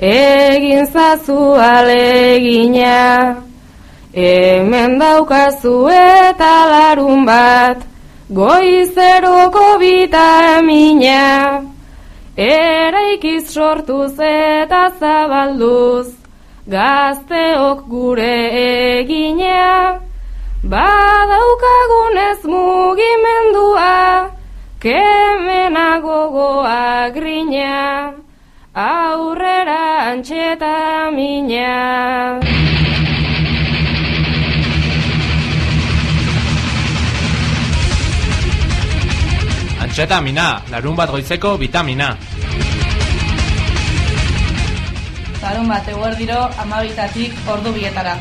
Egin zazu alegina Hemen daukazu eta larun bat Goizeroko bita emina Eraikiz sortuz eta zabalduz Gazteok gure egina. Badaukagunez mugimendua Kemena gogoa grina Aurrera antxeta mina Antxeta mina, larun bat goizeko vitamina Larun bat eguerdiro amabitatik ordu bietara.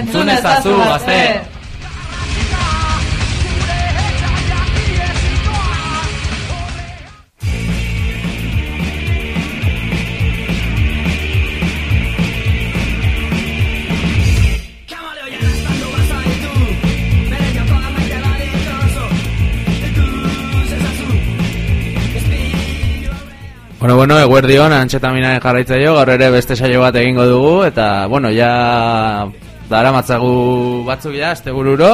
Entzun ezazu, gazte! Bueno, bueno, eguerdion, antxetaminaren jarraitzaio, gaur ere beste saio bat egingo dugu, eta, bueno, ja dara matzagu batzuk ja, este bururo,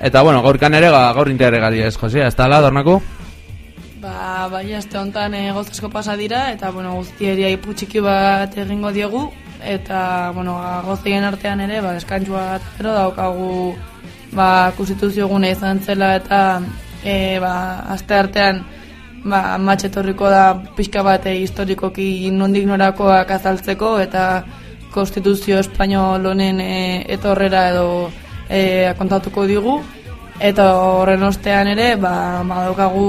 eta, bueno, gaurkan ere, ga, gaur interregali ez, Josia, ez tala, dornaku? Ba, bai, este honetan e, gozasko pasa dira, eta, bueno, guztieria iputxiki bat egingo diegu, eta, bueno, gozien artean ere, ba, deskantzua bat, daukagu, ba, konstituzio gune izan zela, eta, e, ba, aste artean, ba, matxetorriko da pixka bat e, historikoki nondik norakoak azaltzeko eta konstituzio espainol honen e, etorrera edo e, kontatuko digu. Eta horren ostean ere ba, badaukagu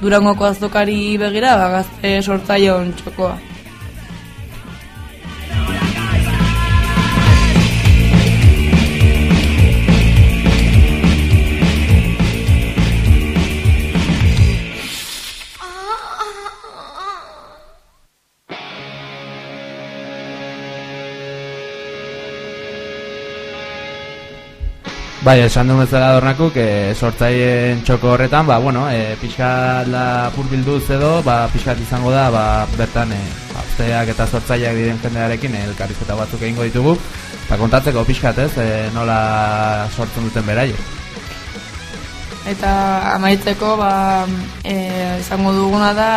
durangoko azokari begira ba, gazte sortzaion txokoa Bai, esan duen bezala dornaku, que sortzaien txoko horretan, ba, bueno, e, pixka la purbilduz edo, ba, pixkat izango da, ba, bertan, e, absteak eta sortzaileak diren jendearekin, e, elkarrizketa batzuk egingo ditugu, eta kontatzeko pixkat, ez, e, nola sortzen duten beraiek. Eta amaitzeko ba, e, izango duguna da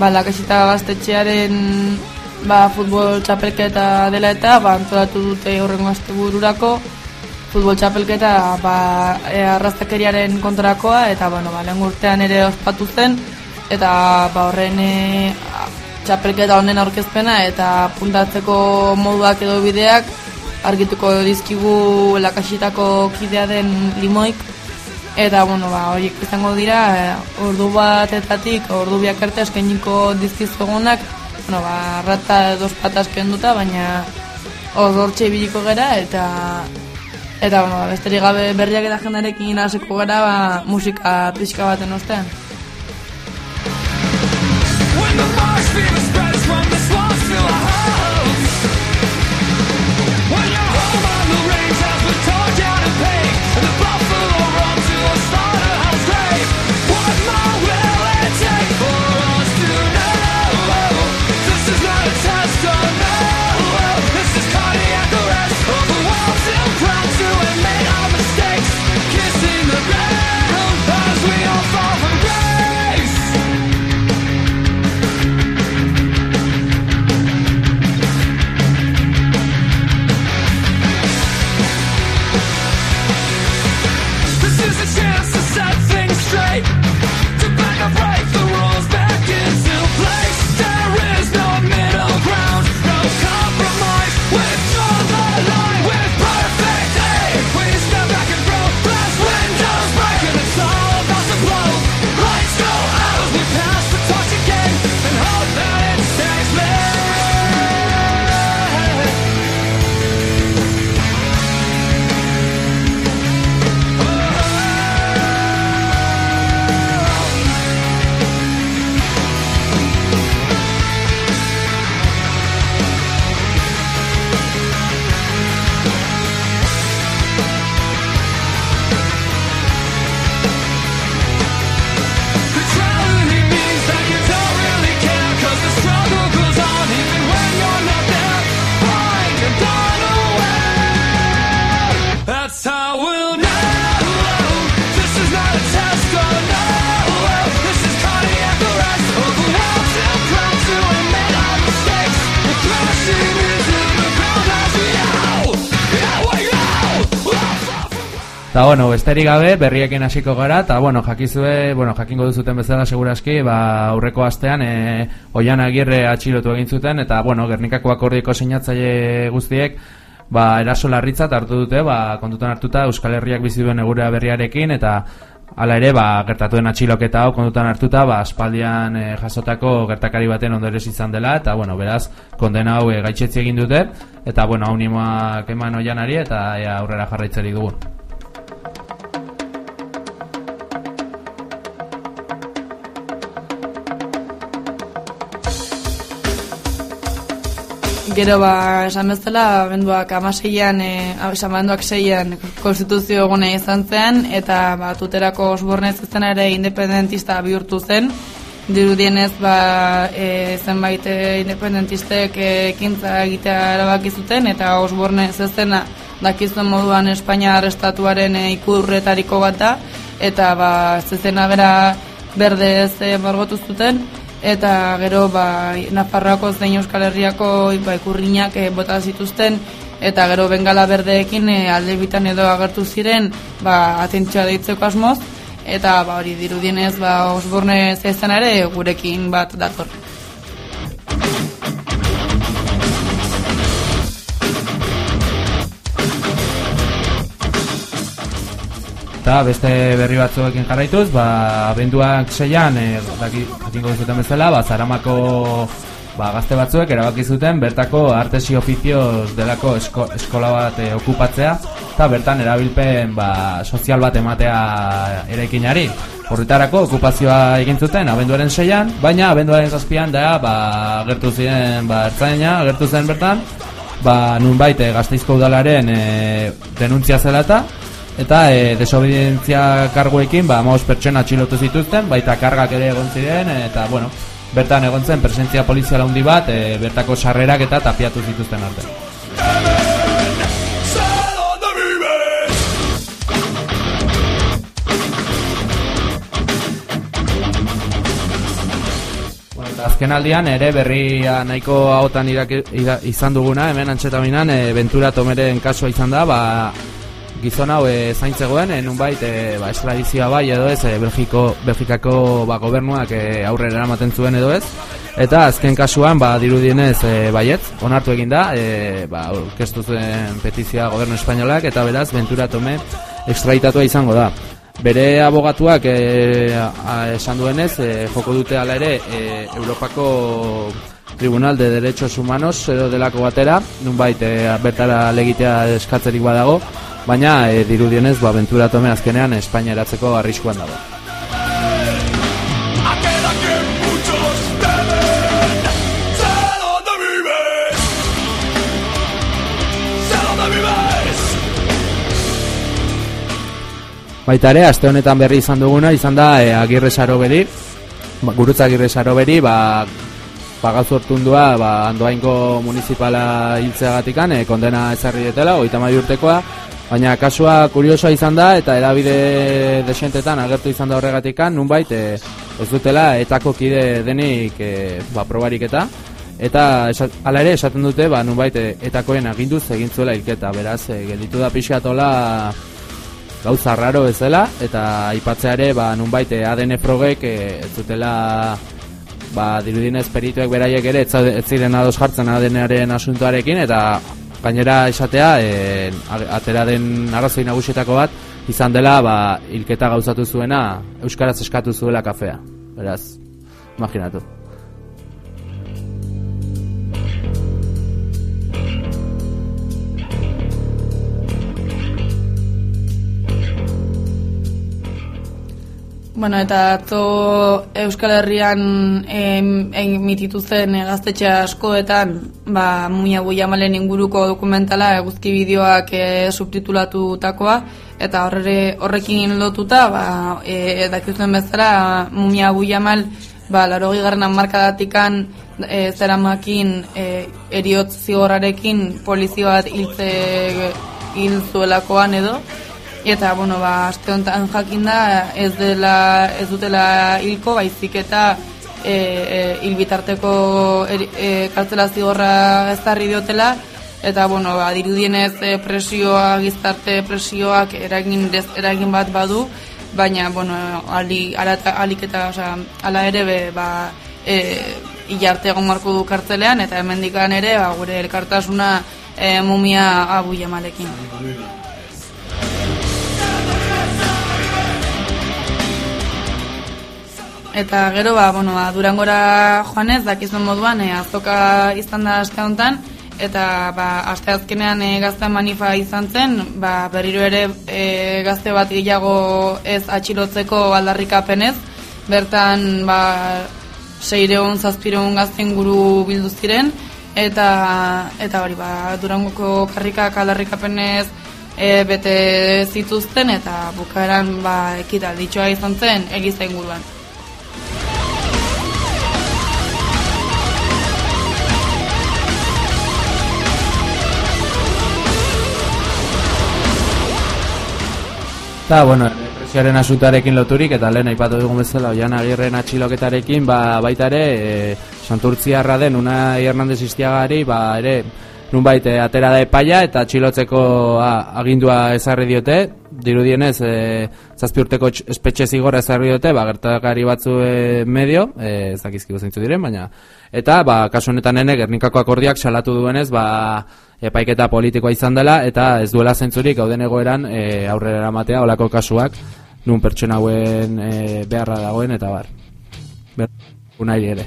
ba, lakasita gaztetxearen ba, futbol txapelketa dela eta ba, antolatu dute horrengo azte bururako futbol txapelketa ba, e, arrastakeriaren kontrakoa eta bueno, ba, lehen urtean ere ospatu zen eta ba, horren e, txapelketa honen aurkezpena eta puntatzeko moduak edo bideak argituko dizkigu lakasitako kidea den limoik. Eta bueno, ba, horiek izango dira e, ordu bat etatik ordu biak arte eskainiko dizkizugunak bueno, ba, rata dos patas kenduta baina odortxe ibiliko gera eta Eta, bueno, besterik gabe berriak eta jendarekin hasiko gara ba, musika pixka baten ostean. Bueno, besterik gabe, berriekin hasiko gara, eta, bueno, jakizue, bueno, jakingo duzuten bezala seguraski, ba, aurreko astean, e, oian agirre atxilotu egin zuten, eta, bueno, Gernikako akordiko sinatzaile guztiek, ba, eraso larritzat hartu dute, ba, kontutan hartuta Euskal Herriak bizi duen egurea berriarekin, eta hala ere, ba, gertatuen atxiloketa hau kontutan hartuta, ba, aspaldian e, jasotako gertakari baten ondorez izan dela, eta, bueno, beraz, kondena hau e, gaitxetzi egin dute, eta, bueno, hau nimoak eman oianari, eta ea, aurrera jarraitzeri dugun. Gero ba, esan bezala, benduak amaseian, e, esan benduak seian konstituzio egune izan zen, eta ba, tuterako osbornez izan ere independentista bihurtu zen. Dirudienez, ba, e, zenbait e, independentistek e, ekintza egitea erabaki zuten, eta osbornez ez zena dakizuen moduan Espainia arrestatuaren e, ikurretariko bat da, eta ba, ez zena bera berdez e, margotu zuten, eta gero ba, Nafarroako zein Euskal Herriako ba, ikurriñak e, bota zituzten eta gero bengala berdeekin e, alde bitan edo agertu ziren ba, atentzioa deitzeko asmoz eta ba, hori dirudienez ba, osborne zehzen ere gurekin bat dator. Eta beste berri batzuekin jarraituz, ba, abenduak seian, e, daki, jakinko duzuten bezala, ba, zaramako ba, gazte batzuek erabaki zuten bertako artesi ofizioz delako esko, eskola bat e, okupatzea, eta bertan erabilpen ba, sozial bat ematea eraikinari. Horretarako okupazioa egin zuten abenduaren seian, baina abenduaren zazpian da, ba, gertu ziren, ba, ertzaina, gertu zen bertan, ba, nun baite gazteizko udalaren e, denuntzia zelata, eta e, desobedientzia karguekin ba maus pertsona atxilotu zituzten baita kargak ere egon ziren eta bueno bertan egon zen presentzia poliziala handi bat e, bertako sarrerak eta tapiatu zituzten arte. Azken aldian ere berria nahiko hautan izan duguna hemen antxetaminan e, Ventura Tomeren kasua izan da ba, gizon hau e, zaintzegoen, e, nunbait e, ba, estradizioa bai edo ez, e, Belgiko, Belgikako ba, gobernuak e, aurrera eramaten zuen edo ez, eta azken kasuan ba, dirudienez e, baiet, onartu egin da, e, ba, orkestu zuen petizioa gobernu espainolak, eta beraz, Ventura Tome extraditatua izango da. Bere abogatuak e, esan duenez, e, joko dute ala ere, e, Europako Tribunal de Derechos Humanos edo delako batera, nunbait e, bertara legitea eskatzerik badago, baina e, dirudienez ba aventura tome azkenean Espainia eratzeko arriskuan dago. Baita ere, aste honetan berri izan duguna, izan da e, agirre saroberi, ba, gurutza agirre saroberi, ba, pagaz hortundua, ba, andoainko municipala hiltzeagatikan, e, kondena ezarri detela, oita urtekoa, Baina kasua kuriosoa izan da eta erabide desentetan agertu izan da horregatikan, nunbait e, ez dutela etako kide denik e, ba, probarik eta. Eta hala ere esaten dute ba, nunbait e, etakoen aginduz egin zuela ilketa, beraz e, gelditu da pixatola gauza raro bezala eta aipatzeare ba, nunbait e, ADN frogek e, ez dutela ba, dirudinez perituek beraiek ere ez ziren ados jartzen ADNaren asuntoarekin eta gainera esatea e, atera den arrazoi nagusietako bat izan dela ba hilketa gauzatu zuena euskaraz eskatu zuela kafea. Beraz imaginatu Bueno, eta atzo Euskal Herrian emititu zen gaztetxe askoetan ba, muina malen inguruko dokumentala eguzki bideoak e, subtitulatu takoa eta horre, horrekin lotuta ba, e, dakizuen bezala muina buiamal ba, laro gigarren markadatikan e, zeramakin e, eriot zigorrarekin polizioat hiltze hil edo Eta, bueno, ba, aste honetan jakin da, ez, dela, ez dutela hilko, baizik eta e, e, hilbitarteko er, e, kartzela zigorra ezarri diotela, eta bueno, ba, dirudienez e, presioa, gizarte presioak eragin, dez, eragin bat badu, baina, bueno, ali, arata, alik eta, osea, ala ere, be, ba, e, hilarte egon marko du kartzelean, eta hemendikan ere, ba, gure elkartasuna e, mumia abu jamalekin. Eta gero, ba, bueno, ba, durangora joanez, dakizuen moduan, e, azoka izan da aste honetan, eta ba, aste azkenean e, gazte manifa izan zen, ba, berriro ere e, gazte bat gehiago ez atxilotzeko aldarrikapenez, bertan ba, seireun, zazpireun gazten guru bildu ziren, eta, eta bari, ba, durangoko karrikak aldarrikapenez e, bete zituzten, eta bukaeran ba, ekita ditxoa izan zen egizten guruan. Eta, bueno, presioaren asutarekin loturik, eta lehen aipatu dugun bezala, oian agirren atxiloketarekin, ba, baita ere, e, santurtziarra den, una Hernandez iztiagari, ba, ere, nunbait, e, atera da epaia, eta atxilotzeko a, agindua ezarri diote, dirudienez, e, zazpi urteko espetxe zigorra ezarri diote, ba, gertakari batzu e, medio, e, zakizkiko zeintzu diren, baina, eta, ba, kasu honetan ene, gernikako akordiak salatu duenez, ba, epaiketa politikoa izan dela eta ez duela zentzurik gauden egoeran e, aurrera eramatea olako kasuak nun pertsona hauen e, beharra dagoen eta bar. Ber, unai ere.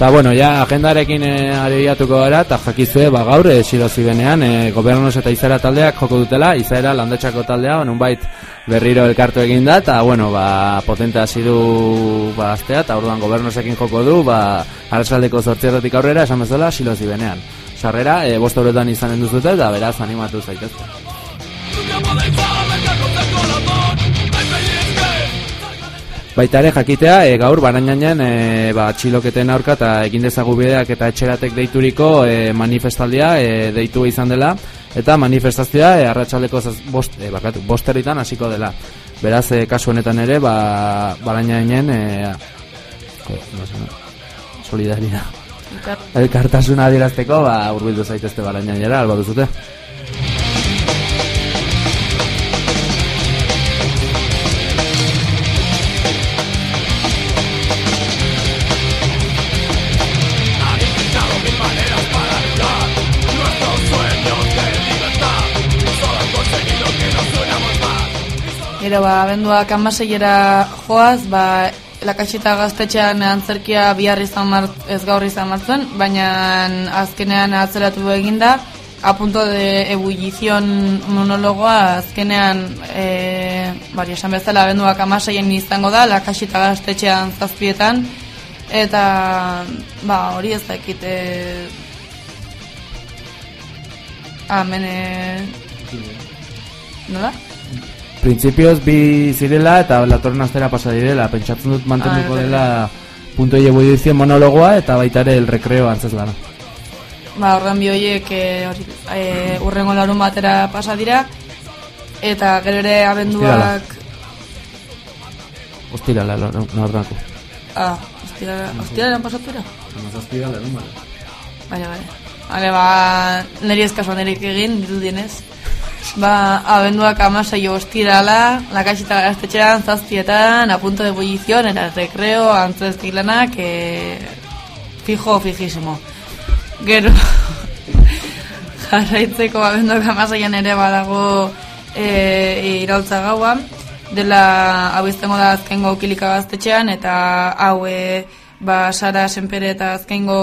Eta bueno, ja agendarekin e, ariatuko gara eta jakizue ba, gaur e, silozi benean e, gobernos eta izera taldeak joko dutela, izera landetxako taldea, bait berriro elkartu egin da, eta bueno, ba, potente hasi du ba, astea, eta orduan gobernosekin joko du, ba, arrasaldeko zortzerretik aurrera, esan bezala, silozi benean. Sarrera, e, bost horretan izanen duzute, eta beraz animatu zaitezte. Baita ere jakitea, e, gaur barainanen e, ba, txiloketen aurka eta egin dezagu bideak eta etxeratek deituriko e, manifestaldia e, deitu izan dela eta manifestazioa e, arratsaleko bost, e, bosterritan hasiko dela. Beraz, e, kasu honetan ere, ba, barainanen e, solidaria. Elkartasuna adierazteko, ba, urbildu zaitezte barainanera, alba duzute. Gero, ba, abenduak amaseiera joaz, ba, lakaxita gaztetxean antzerkia bihar izan mart, ez gaur izan martzen, baina azkenean atzeratu eginda, a punto de ebullizion monologoa azkenean e, bari esan bezala abenduak amaseien izango da lakaxita gaztetxean zazpietan eta ba hori ez dakite amene nola? Printzipioz bi zirela eta latorren aztera pasa direla. Pentsatzen dut mantenduko ah, dela Punto y ebullizion monologoa eta baita ere el recreo antzaz lana. Ba, horren bi horiek e, e, urrengo larun batera pasa dira. Eta gero ere abenduak Ostirala, no, no ordanako Ah, ostirala, ostirala. han pasatu dira? Ostirala, no, Baina, baina Hale, ba, niri eskasuan erik egin, ditu dienez Ba, abenduak amasai ostirala, lakaxita gaztetxean, zazpietan, a punto de bullizion, era recreo, antzez dilanak, e, fijo, fijisimo. Gero, jarraitzeko abenduak amasaian ere badago e, irautza gaua, dela hau izango da azkengo kilika gaztetxean, eta hau e, ba, Sara Senpere eta azkengo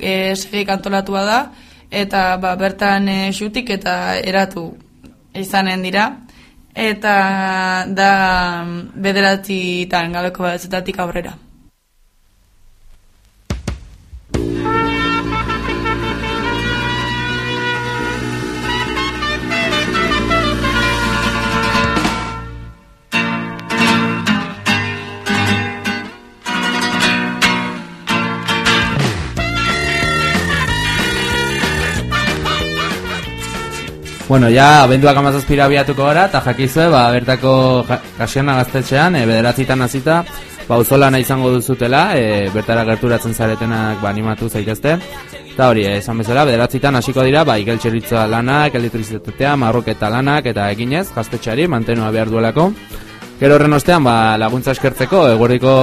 e, segik antolatua da, eta ba, bertan e, xutik eta eratu izanen dira. Eta da bederatzi eta gabeko bat aurrera. Bueno, ja, abenduak amazazpira biatuko gara, eta jakizue, ba, bertako kasiana gaztetxean, e, bederatzitan azita, ba, uzolana izango duzutela, e, bertara gerturatzen zaretenak ba, animatu zaitezte. Eta hori, esan bezala, bederatzitan hasiko dira, ba, igeltxeritza lanak, elektrizitatea, marroketa lanak, eta eginez, gaztetxeari, mantenua behar duelako. Gero horren ostean, ba, laguntza eskertzeko, eguerdiko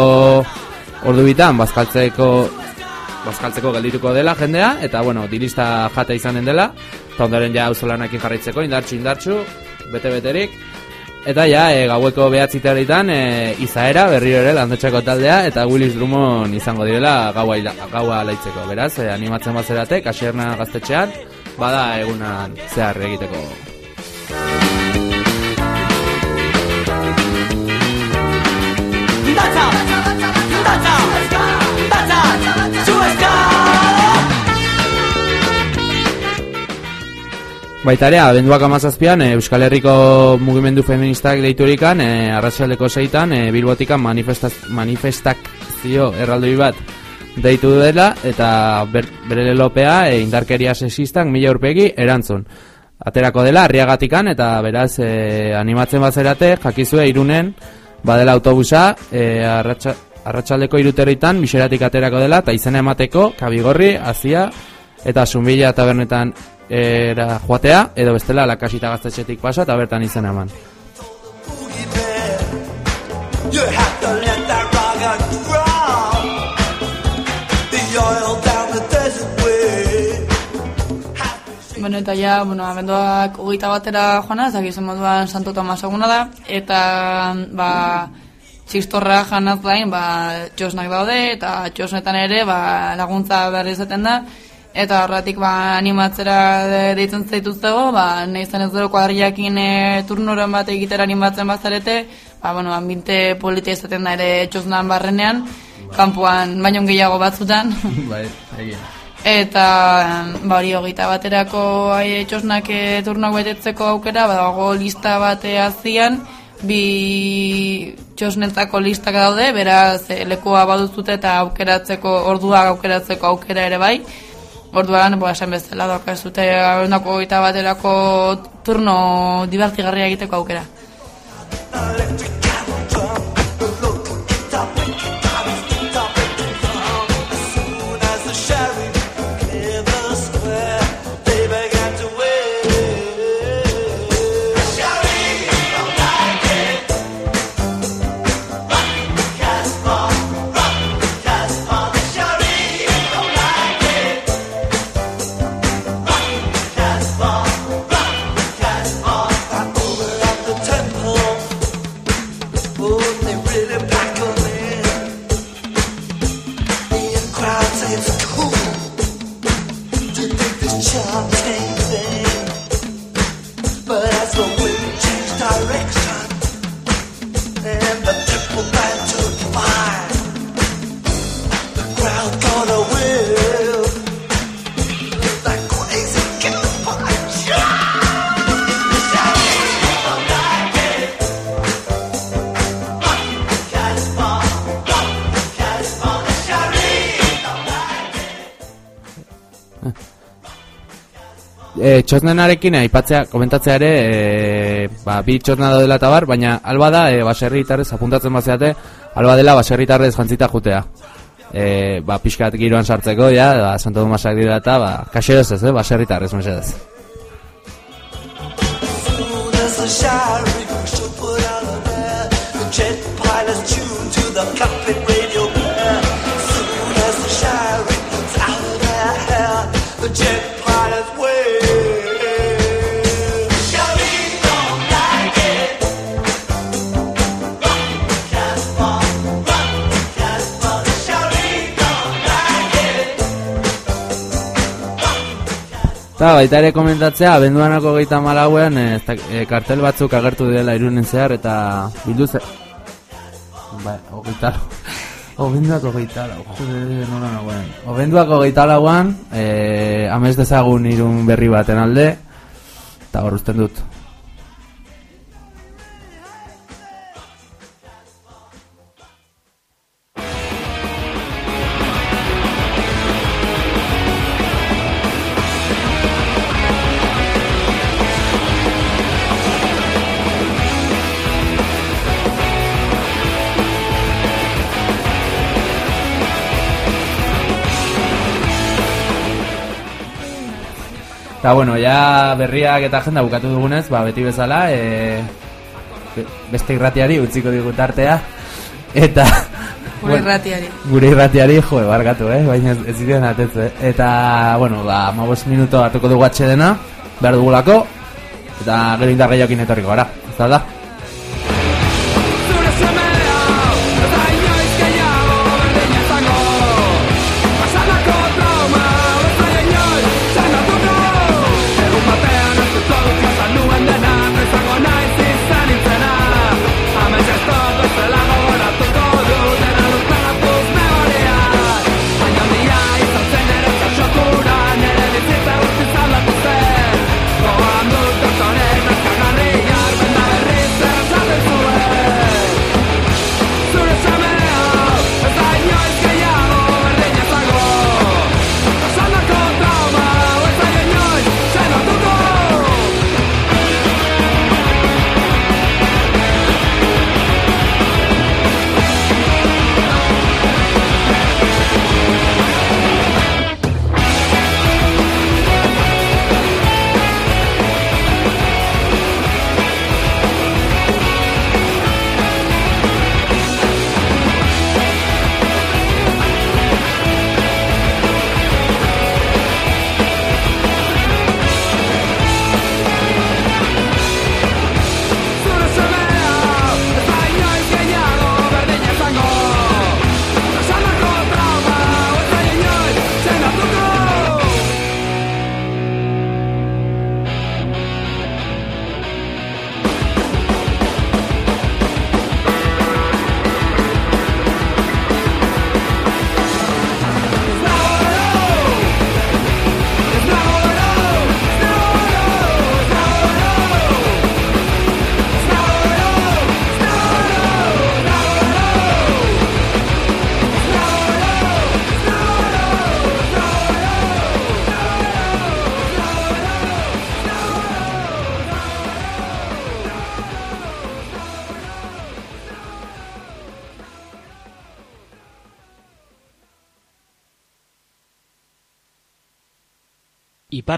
ordu bitan, bazkaltzeko, bazkaltzeko geldituko dela jendea, eta, bueno, dirista jata izanen dela, eta ondoren ja auzolanakin jarraitzeko indartxu indartxu bete beterik eta ja e, gaueko behatzitaritan e, izaera berriro ere landetxako taldea eta Willis Drummond izango direla gaua, gaua laitzeko beraz e, animatzen bazerate kasierna gaztetxean bada egunan zehar egiteko Baita ere, abenduak amazazpian, e, Euskal Herriko mugimendu feministak deiturikan, e, arratsaldeko zeitan, e, bilbotikan manifestakzio erraldoi bat deitu dela, eta ber, bere lopea e, indarkeria sexistak mila urpegi erantzun. Aterako dela, arriagatikan, eta beraz, e, animatzen bazerate, jakizue irunen, badela autobusa, e, arratsaldeko iruterritan, miseratik aterako dela, eta izena emateko, kabigorri, azia, eta zumbila tabernetan era joatea edo bestela lakasita gaztetxetik pasa eta bertan izan eman. Bueno, eta ja, bueno, amendoak ugeita batera joana, ez izan moduan Santo Tomas eguna da, eta, ba, txistorra janaz gain, ba, txosnak daude, eta txosnetan ere, ba, laguntza berri izaten da, Eta horretik ba, animatzera deitzen zaituztego, ba, nahi zen ez duro kuadriakin e, turnoren bat egitera animatzen bazarete, ba, bueno, ambinte politia izaten da ere txosnan barrenean, kanpoan baino gehiago batzutan. Bai, egin. Eta ba, hori hogeita baterako ai, txosnak e, turnoak betetzeko aukera, ba, dago lista bate azian, bi txosnetzako listak daude, beraz e, lekoa baduzute eta aukeratzeko, orduak aukeratzeko aukera ere bai, Orduan, bo, esan bezala, doka ez dute ondako eta baterako turno divertigarria egiteko aukera. Txosnenarekin aipatzea, komentatzea ere, e, ba, bi txosna dela eta bar, baina alba da, e, baserritarrez apuntatzen bazeate, alba dela baserritarrez jantzita jutea. E, ba, pixkat giroan sartzeko, ja, ba, Santo Domasak dira eta, ba, kaxeroz ez, eh, baserritarrez, mesedez. Eta baita ere komentatzea, abenduanako geita malauean e, e, kartel batzuk agertu dela irunen zehar eta bildu ze... Ba, hogeita Obenduako geita lau, jode, nola nagoen. Obenduako geita lauan, e, amez dezagun irun berri baten alde, eta hor dut. Eta bueno, ja berriak eta agenda bukatu dugunez, ba, beti bezala, e, beste irratiari utziko digut artea. Eta... Gure irratiari. Gure irratiari, jo, bargatu, eh? Baina ez ziren atetz, eh? Eta, bueno, ba, mabos minuto atuko dugu atxedena, behar dugulako, eta gero indarra etorriko gara. Ez da?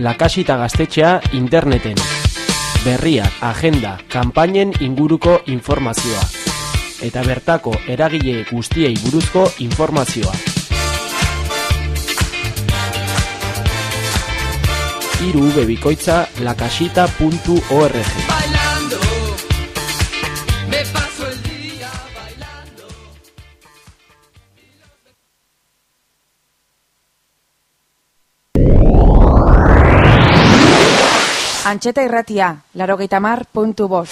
Lakasita gaztetxea interneten. Berria, agenda, kanpainen inguruko informazioa. Eta bertako eragile guztiei buruzko informazioa. Iru bebikoitza lakasita.org. Antxeta irratia, laro mar, puntu bos.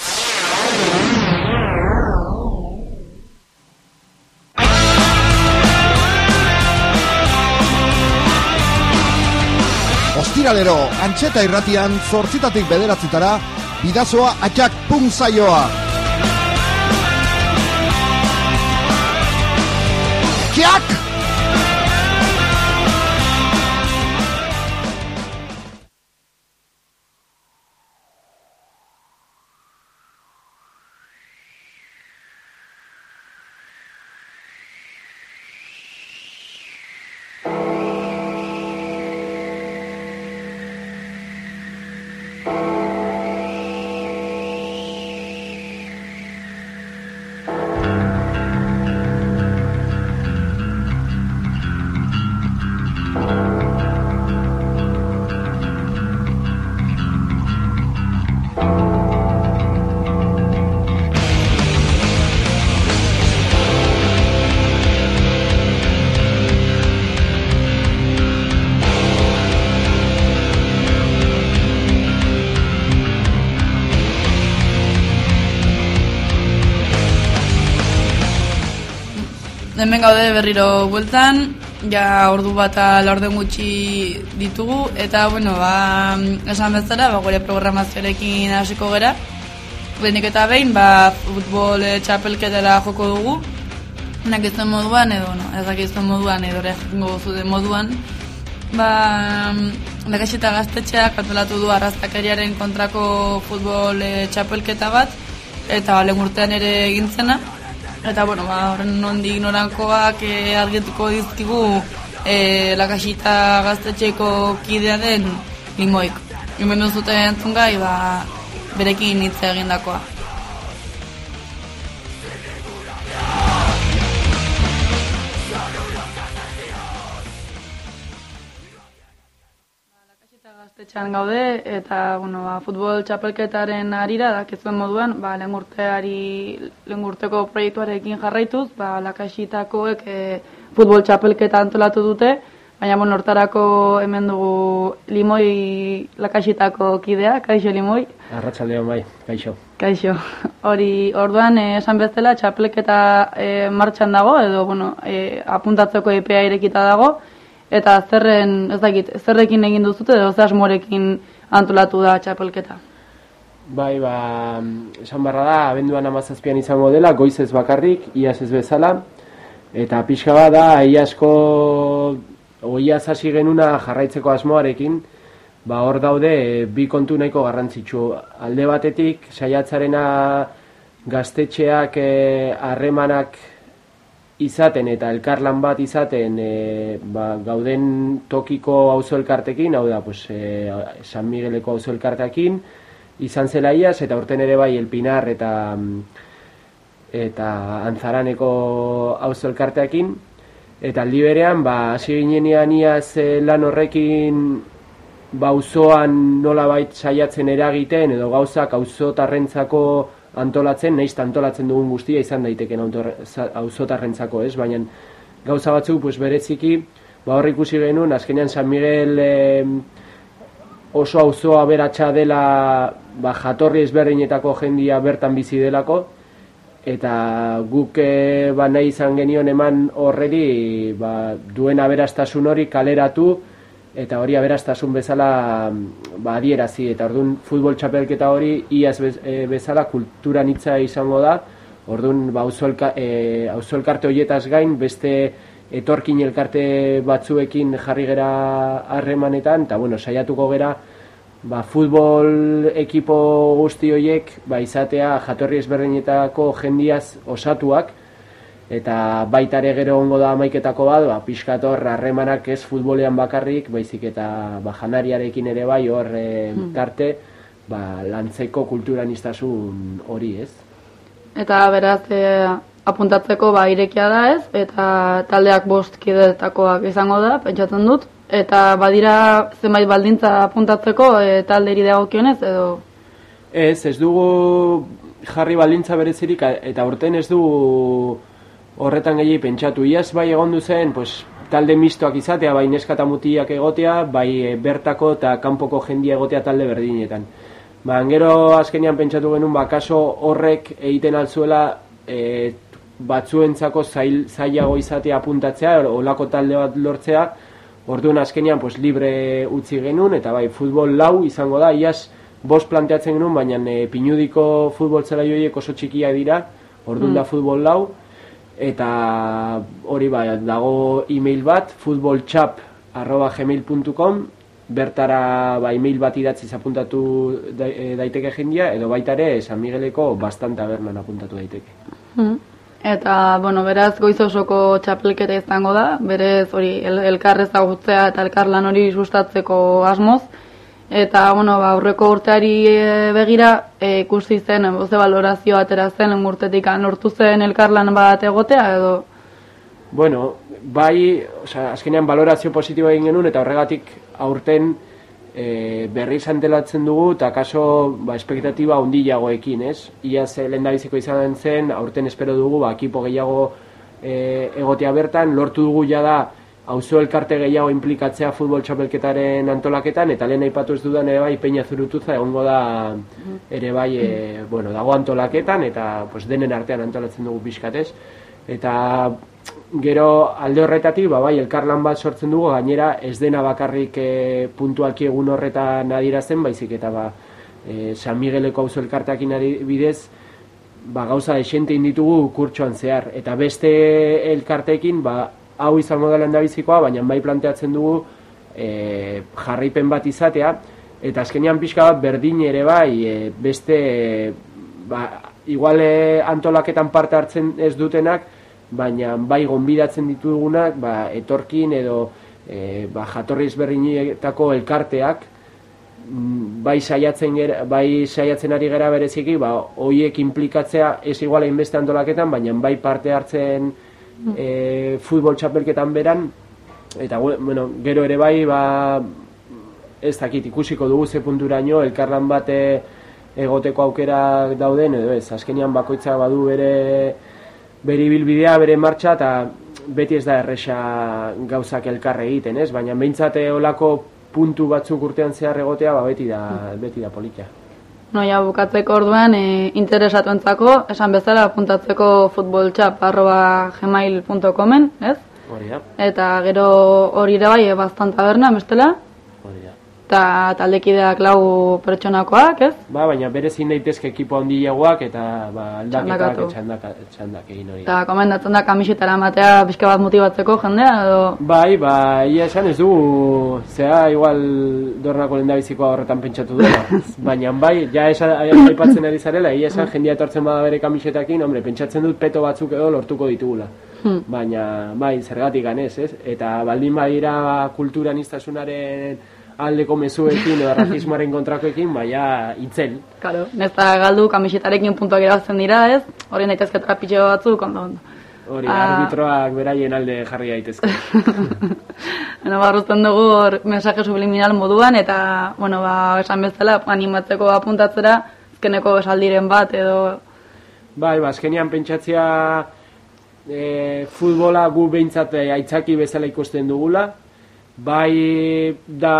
Ostiralero, antxeta irratian, zortzitatik bederatzitara, bidazoa atxak punzaioa. Kiak! Hemen gaude berriro bueltan, ja ordu bat laurden gutxi ditugu, eta, bueno, ba, esan bezala, ba, gure programazioarekin hasiko gera. Lehenik eta behin, ba, futbol e, txapelketara joko dugu, nakizuen moduan, edo, no, ez dakizuen moduan, edo jakingo den moduan, ba, Lekasita gaztetxeak antolatu du arraztakeriaren kontrako futbol e, txapelketa bat, eta balen urtean ere egintzena. Eta, bueno, ba, horren nondik norankoak e, argituko dizkigu e, lakasita gaztetxeko kidea den lingoik. Hemen duzuten entzun gai, ba, berekin hitz egindakoa. Gaztetxean gaude eta bueno, ba, futbol txapelketaren arira dakizuen moduan, ba lehen urteari lehen urteko proiektuarekin jarraituz, ba lakaxitakoek e, futbol txapelketa antolatu dute, baina bon hortarako hemen dugu Limoi lakaxitako kidea, Kaixo Limoi. Arratsaldeo bai, Kaixo. Kaixo. Hori, orduan eh, esan bezala txapelketa e, martxan dago edo bueno, e, apuntatzeko epea irekita dago eta zerren, ez dakit, zerrekin egin duzute edo ze asmorekin antolatu da txapelketa? Bai, ba, esan barra da, abenduan amazazpian izango dela, goiz ez bakarrik, iaz ez bezala, eta pixka bat da, iasko, oiaz hasi genuna jarraitzeko asmoarekin, ba, hor daude, bi kontu nahiko garrantzitsu. Alde batetik, saiatzarena gaztetxeak eh, harremanak izaten eta elkarlan bat izaten e, ba, gauden tokiko auzo elkartekin, hau da, pues, e, San Migueleko auzo elkartekin, izan zela iaz, eta urten ere bai Elpinar eta eta Antzaraneko auzo elkartekin, eta aldi berean, ba, hasi ginenean iaz e, lan horrekin ba, auzoan nola bait saiatzen eragiten, edo gauzak auzo tarrentzako antolatzen, naiz antolatzen dugun guztia izan daiteken auzotarrentzako, ez? Baina gauza batzuk pues bereziki, ba hor ikusi genuen azkenean San Miguel e, oso auzoa beratsa dela, ba jatorri ezberdinetako jendia bertan bizi delako eta guk e, ba nahi izan genion eman horreri ba, duen aberastasun hori kaleratu eta hori aberastasun bezala ba, adierazi, eta orduan futbol txapelketa hori iaz e, bezala kultura nitza izango da, orduan ba, e, auzo elkarte horietaz gain, beste etorkin elkarte batzuekin jarri gera harremanetan, eta bueno, saiatuko gera, ba, futbol ekipo guzti horiek ba, izatea jatorri ezberdinetako jendiaz osatuak, eta baita ere gero ongo da amaiketako bat, ba, pixkator harremanak ez futbolean bakarrik, baizik eta ba, janariarekin ere bai hor e, tarte, ba, lantzeko kulturanistasun hori ez. Eta beraz, e, apuntatzeko ba, irekia da ez, eta taldeak bost kidetakoak izango da, pentsatzen dut, eta badira zenbait baldintza apuntatzeko e, talderi dagokionez edo? Ez, ez dugu jarri baldintza berezirik, eta urten ez dugu horretan gehi pentsatu. Iaz bai egon zen, pues, talde mistoak izatea, bai neskata mutiak egotea, bai e, bertako eta kanpoko jendia egotea talde berdinetan. Ba, gero azkenean pentsatu genuen, ba, kaso horrek egiten altzuela e, batzuentzako zail, zailago izatea apuntatzea, olako talde bat lortzea, orduan azkenean pues, libre utzi genuen, eta bai, futbol lau izango da, iaz bost planteatzen genuen, baina e, pinudiko futbol zela joiek oso txikia dira, orduan da mm. futbol lau, eta hori bai, dago e-mail bat, futboltxap.gmail.com bertara ba, e-mail bat idatzi apuntatu e, daiteke jendia, edo baita ere San Migueleko bastanta bernan apuntatu daiteke. Hmm. Eta, bueno, beraz goiz osoko txapelketa izango da, berez hori el, elkarrez eta elkarlan hori sustatzeko asmoz, Eta, bueno, ba, aurreko urteari e, begira, e, ikusi zen, oze valorazio atera zen, urtetik lortu zen elkarlan bat egotea, edo? Bueno, bai, oza, azkenean valorazio positibo egin genuen, eta horregatik aurten e, berri zantelatzen dugu, eta kaso, ba, espektatiba ondilagoekin, ez? Iaz, lehen izan zen, aurten espero dugu, ba, ekipo gehiago e, egotea bertan, lortu dugu jada, auzo elkarte gehiago implikatzea futbol txapelketaren antolaketan, eta lehen aipatu ez dudan ere bai peina zurutuza egongo da ere bai, e, bueno, dago antolaketan, eta pues, denen artean antolatzen dugu pixkatez. Eta gero alde horretatik, ba, bai, elkarlan bat sortzen dugu, gainera ez dena bakarrik e, puntualki egun horretan adierazten, baizik eta ba, e, San Migueleko auzo elkarteakin bidez, ba, gauza esente inditugu kurtsoan zehar. Eta beste elkartekin, ba, hau izango dela endabizikoa, baina bai planteatzen dugu e, jarraipen bat izatea, eta azkenean pixka bat berdin ere bai, e, beste, e, ba, igual e, antolaketan parte hartzen ez dutenak, baina bai gonbidatzen ditugunak, ba, etorkin edo e, ba, jatorri ezberdinetako elkarteak, mm, bai saiatzen bai saiatzen ari gera bereziki, ba hoiek inplikatzea ez igual beste antolaketan, baina bai parte hartzen e, futbol txapelketan beran eta bueno, gero ere bai ba, ez dakit ikusiko dugu ze punturaino elkarlan bate egoteko aukera dauden edo ez, azkenian bakoitza badu bere bere bilbidea, bere martxa eta beti ez da erresa gauzak elkarre egiten, ez? Baina behintzate olako puntu batzuk urtean zehar egotea, ba, beti da, beti da politia. No, ja, bukatzeko orduan, e, interesatu entzako, esan bezala, apuntatzeko futboltxap arroba gmail.comen, ez? Hori da. Eta gero hori ere bai, bastan taberna, bestela? Hori da. Eta taldekideak lau pertsonakoak, ez? Ba, baina bere zin daitezke ekipo handiagoak eta ba, aldaketak txandak, txandak egin hori. Eta komendatzen da kamisetara matea pixka bat motibatzeko jendea, edo... Bai, ba, ia esan ez dugu, zea, igual dornako lendabizikoa horretan pentsatu duela. Baina bai, ja esan, aipatzen ari zarela, ia esan jendia etortzen bada bere kamisetakin, hombre, pentsatzen dut peto batzuk edo lortuko ditugula. Hmm. Baina, bai, zergatik ganez, ez? Eta baldin badira kulturan iztasunaren aldeko mezuekin edo racismoaren kontrakoekin, baina itzel. Claro, nesta galdu kamisetarekin puntuak irabazten dira, ez? Hori daitezke trapitxo batzuk, ondo, ondo. Hori, Ah. arbitroak beraien alde jarri daitezke. Bueno, barruzten dugu hor mensaje subliminal moduan, eta, bueno, ba, esan bezala, animatzeko apuntatzera, azkeneko esaldiren bat, edo... Bai, ba, azkenean pentsatzea e, futbola gu behintzat e, aitzaki bezala ikusten dugula. Bai da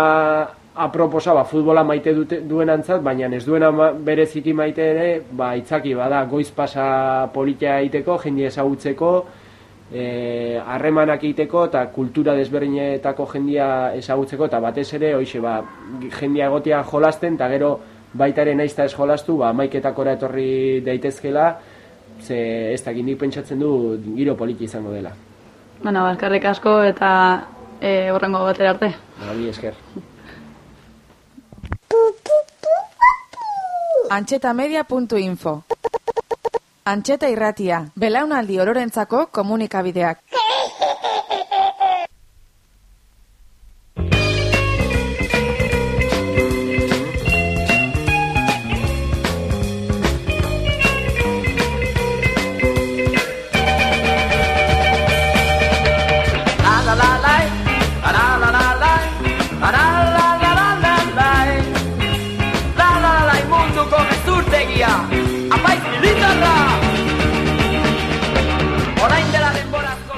aproposa, ba, futbola maite dute, duen antzat, baina ez duena ma, bereziki maite ere, ba, aitzaki bada goiz pasa politia egiteko, jende ezagutzeko, e, harremanak egiteko eta kultura desberdinetako jendia ezagutzeko eta batez ere hoize ba jendia egotia jolasten eta gero baita ere naizta ez jolastu ba maiketakora etorri daitezkela ze ez dakit nik pentsatzen du giro poliki izango dela. Bueno, eskerrik asko, eta e, horrengo batera arte. Ba, bi esker Antxetamedia.info Antxeta irratia, belaunaldi ororentzako komunikabideak.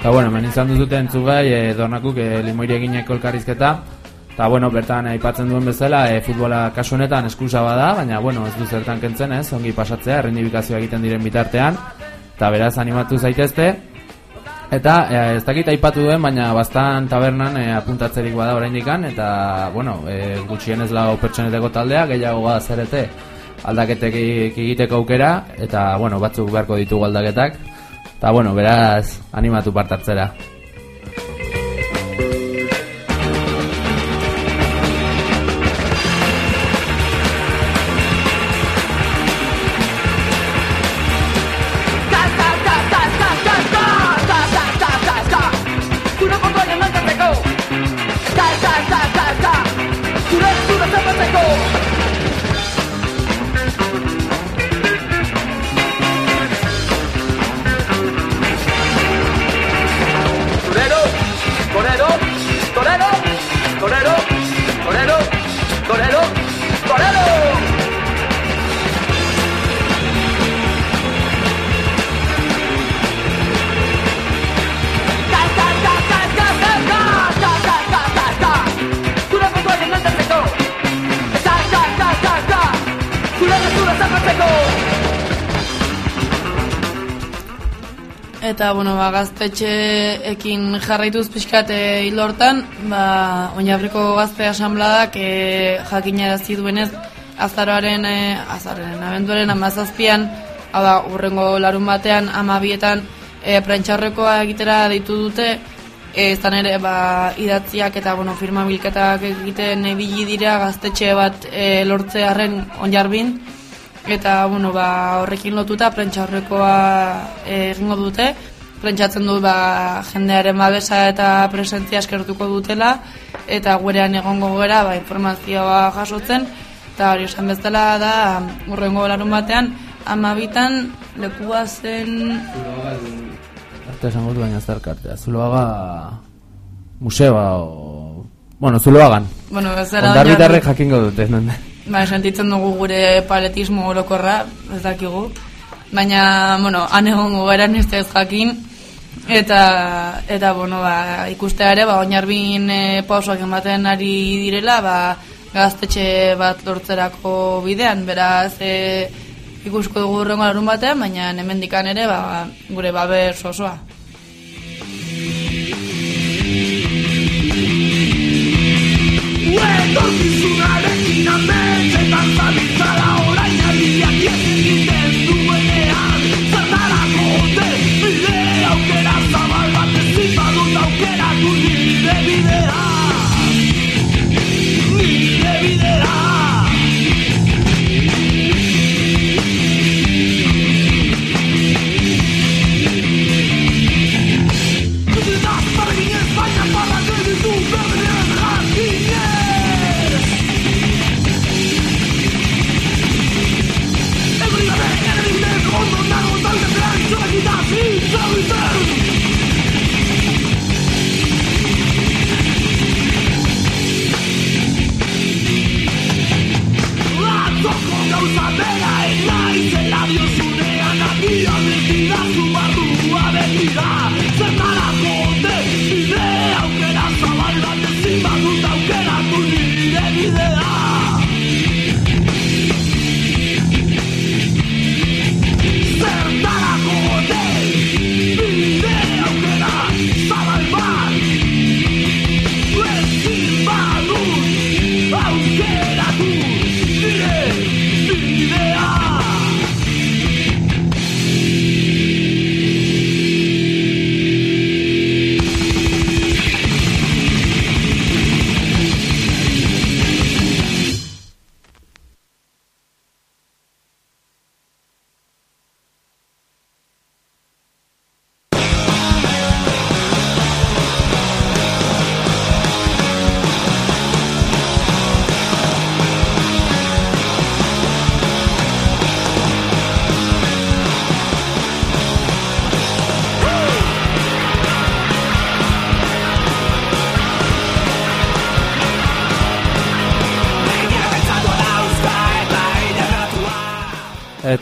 Eta bueno, hemen izan duzute entzugai, e, dornakuk e, limoiri egineko elkarrizketa. Eta bueno, bertan aipatzen duen bezala, e, futbola kasu honetan eskusa bada, baina bueno, ez du zertan kentzen ez, ongi pasatzea, errendibikazioa egiten diren bitartean. Eta beraz animatu zaitezte. Eta e, ez dakit aipatu duen, baina bastan tabernan e, apuntatzerik bada oraindikan eta bueno, e, gutxienez lau pertsoneteko taldea, gehiago bada zerete aldaketek egiteko aukera eta bueno, batzuk beharko ditugu aldaketak. Eta bueno, beraz animatu parte hartzera. Ba, gaztetxeekin jarraituz pixkate hil hortan, ba, oinabriko gazte asambladak e, jakinarazi duenez azaroaren, e, azaroaren, abenduaren amazazpian, hau da, urrengo larun batean, amabietan, e, prentxaurrekoa egitera deitu dute, e, izan ere, ba, idatziak eta, bueno, firma bilketak egiten ebili dira gaztetxe bat e, lortzearen onjarbin, eta, bueno, ba, horrekin lotuta prentxaurrekoa e, egingo dute, prentsatzen du ba, jendearen babesa eta presentzia eskertuko dutela eta gurean egongo gera ba, informazioa jasotzen eta hori esan bezala da urrengo larun batean amabitan lekua zen Arte esango baina zarkartea. Zuloaga museba o... Bueno, Zuloagan. bueno, Ondarbitarrek jakingo dute, non Ba, sentitzen dugu gure paletismo orokorra, ez dakigu. Baina, bueno, han egongo gara neste ez jakin. Eta, eta bueno, ba, ikustea ere, ba, oinarbin e, pausoak ematen ari direla, ba, gaztetxe bat lortzerako bidean, beraz, e, ikusko dugu urrengo larun batean, baina hemendikan ere, ba, gure babes osoa. Etorkizunarekin ametsetan zabiltzala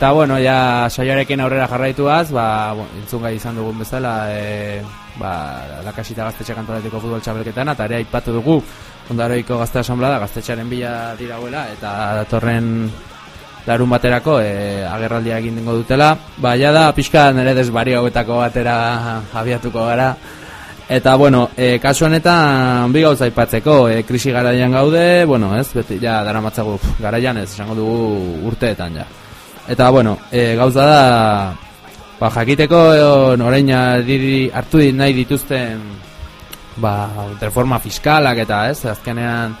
Eta bueno, ja saioarekin aurrera jarraituaz, ba, bueno, entzun gai izan dugun bezala, e, ba, lakasita gaztetxe kantoratiko futbol txabelketan, eta ere aipatu dugu, ondaroiko gazte asamblada, gaztetxearen bila dirauela, eta datorren larun baterako e, agerraldia egin dingo dutela. Ba, ja da, pixka nire desbari hauetako batera abiatuko gara. Eta, bueno, e, kasu honetan bi gauza aipatzeko, e, krisi garaian gaude, bueno, ez, beti, ja, dara matzagu, garaian ez, esango dugu urteetan, ja. Eta, bueno, e, gauza da, ba, jakiteko orain hartu dit nahi dituzten ba, reforma fiskalak eta ez, azkenean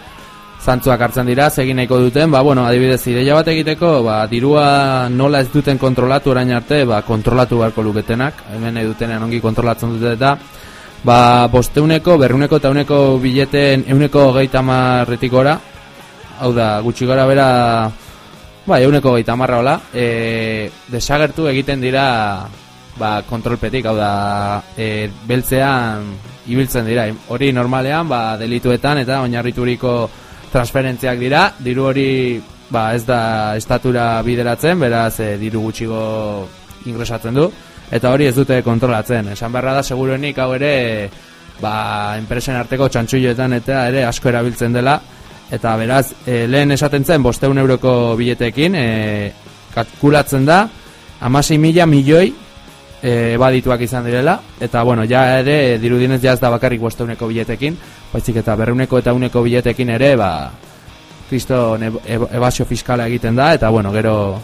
zantzuak hartzen dira, segin nahiko duten, ba, bueno, adibidez, ideia bat egiteko, ba, dirua nola ez duten kontrolatu orain arte, ba, kontrolatu beharko luketenak, hemen nahi dutenean ongi kontrolatzen dute eta, ba, bosteuneko, berruneko eta uneko bileten euneko geita marretik gora, hau da, gutxi gora bera, ba, euneko geita marra hola, e, desagertu egiten dira, ba, kontrolpetik, hau da, e, beltzean ibiltzen dira, hori normalean, ba, delituetan eta oinarrituriko transferentziak dira, diru hori ba, ez da estatura bideratzen, beraz e, diru gutxigo ingresatzen du, eta hori ez dute kontrolatzen. Esan beharra da, seguruenik hau ere, ba, enpresen arteko txantxuioetan eta ere asko erabiltzen dela, eta beraz, e, lehen esaten zen, bosteun euroko biletekin, e, kalkulatzen da, amasei mila milioi e, badituak izan direla, eta bueno, ja ere dirudinez ja ez da bakarrik bosteuneko biletekin, baizik eta berreuneko eta uneko biletekin ere, ba, eb- ebasio fiskala egiten da, eta bueno, gero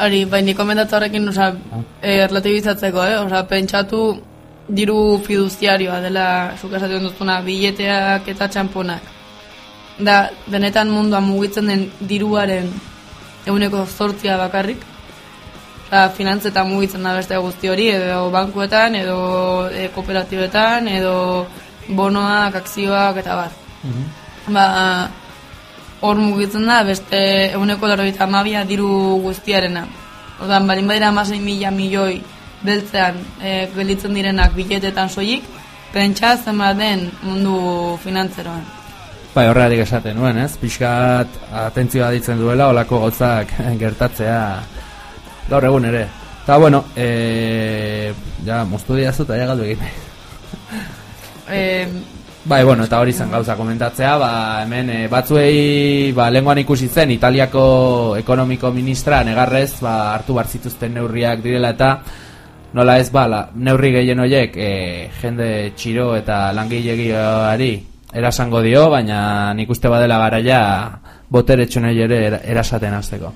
Hori, bai, ni komentatu horrekin, oza, eh, relatibizatzeko, eh? Oza, pentsatu diru fiduziarioa dela, zuk esaten duzuna, bileteak eta txamponak. Da, benetan munduan mugitzen den diruaren eguneko zortzia bakarrik. Oza, finantzetan mugitzen da beste guzti hori, edo bankuetan, edo e, kooperatibetan, edo bonoak, akzioak, eta bar. Ba, hor mugitzen da beste eguneko laroita amabia diru guztiarena. Ordan balin badira amasei mila milioi beltzean e, gelditzen direnak biletetan soilik, pentsa zenbat den mundu finantzeroan. Bai, horregatik esaten nuen, ez? Pixkat atentzioa ditzen duela, olako gauzak gertatzea gaur egun ere. Eta, bueno, e, ja, moztu diazu eta ja galdu egin. E, Bai, bueno, eta hori zen gauza komentatzea, ba, hemen e, batzuei, ba, lenguan ikusi zen, Italiako ekonomiko ministra negarrez, ba, hartu bar zituzten neurriak direla eta nola ez, ba, la, neurri gehien horiek e, jende txiro eta langilegiari erasango dio, baina nik uste badela garaia botere txonei ere era- erasaten hasteko.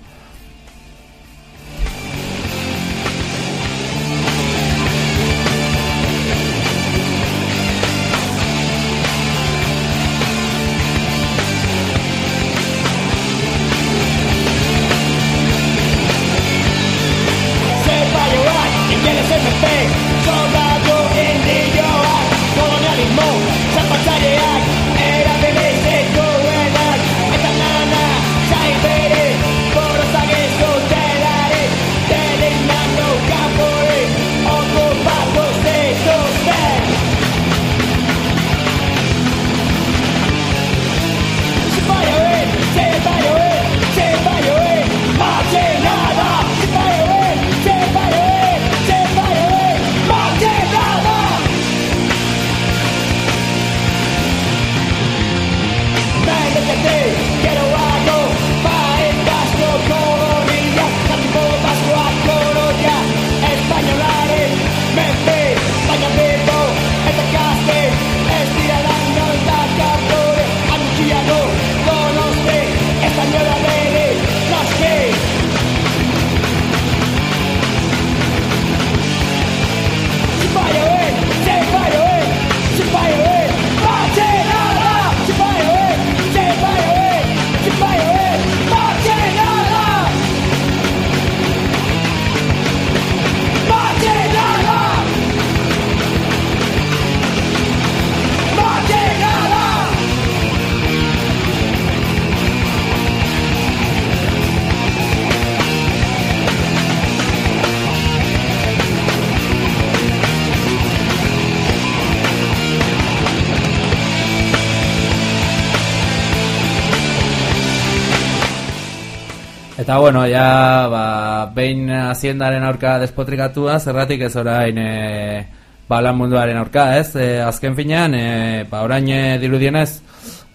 Eta bueno, ja, ba, behin haziendaren aurka despotrikatua, zerratik ez orain e, ba, lan munduaren aurka, ez? E, azken finean, e, ba, orain e, dirudienez,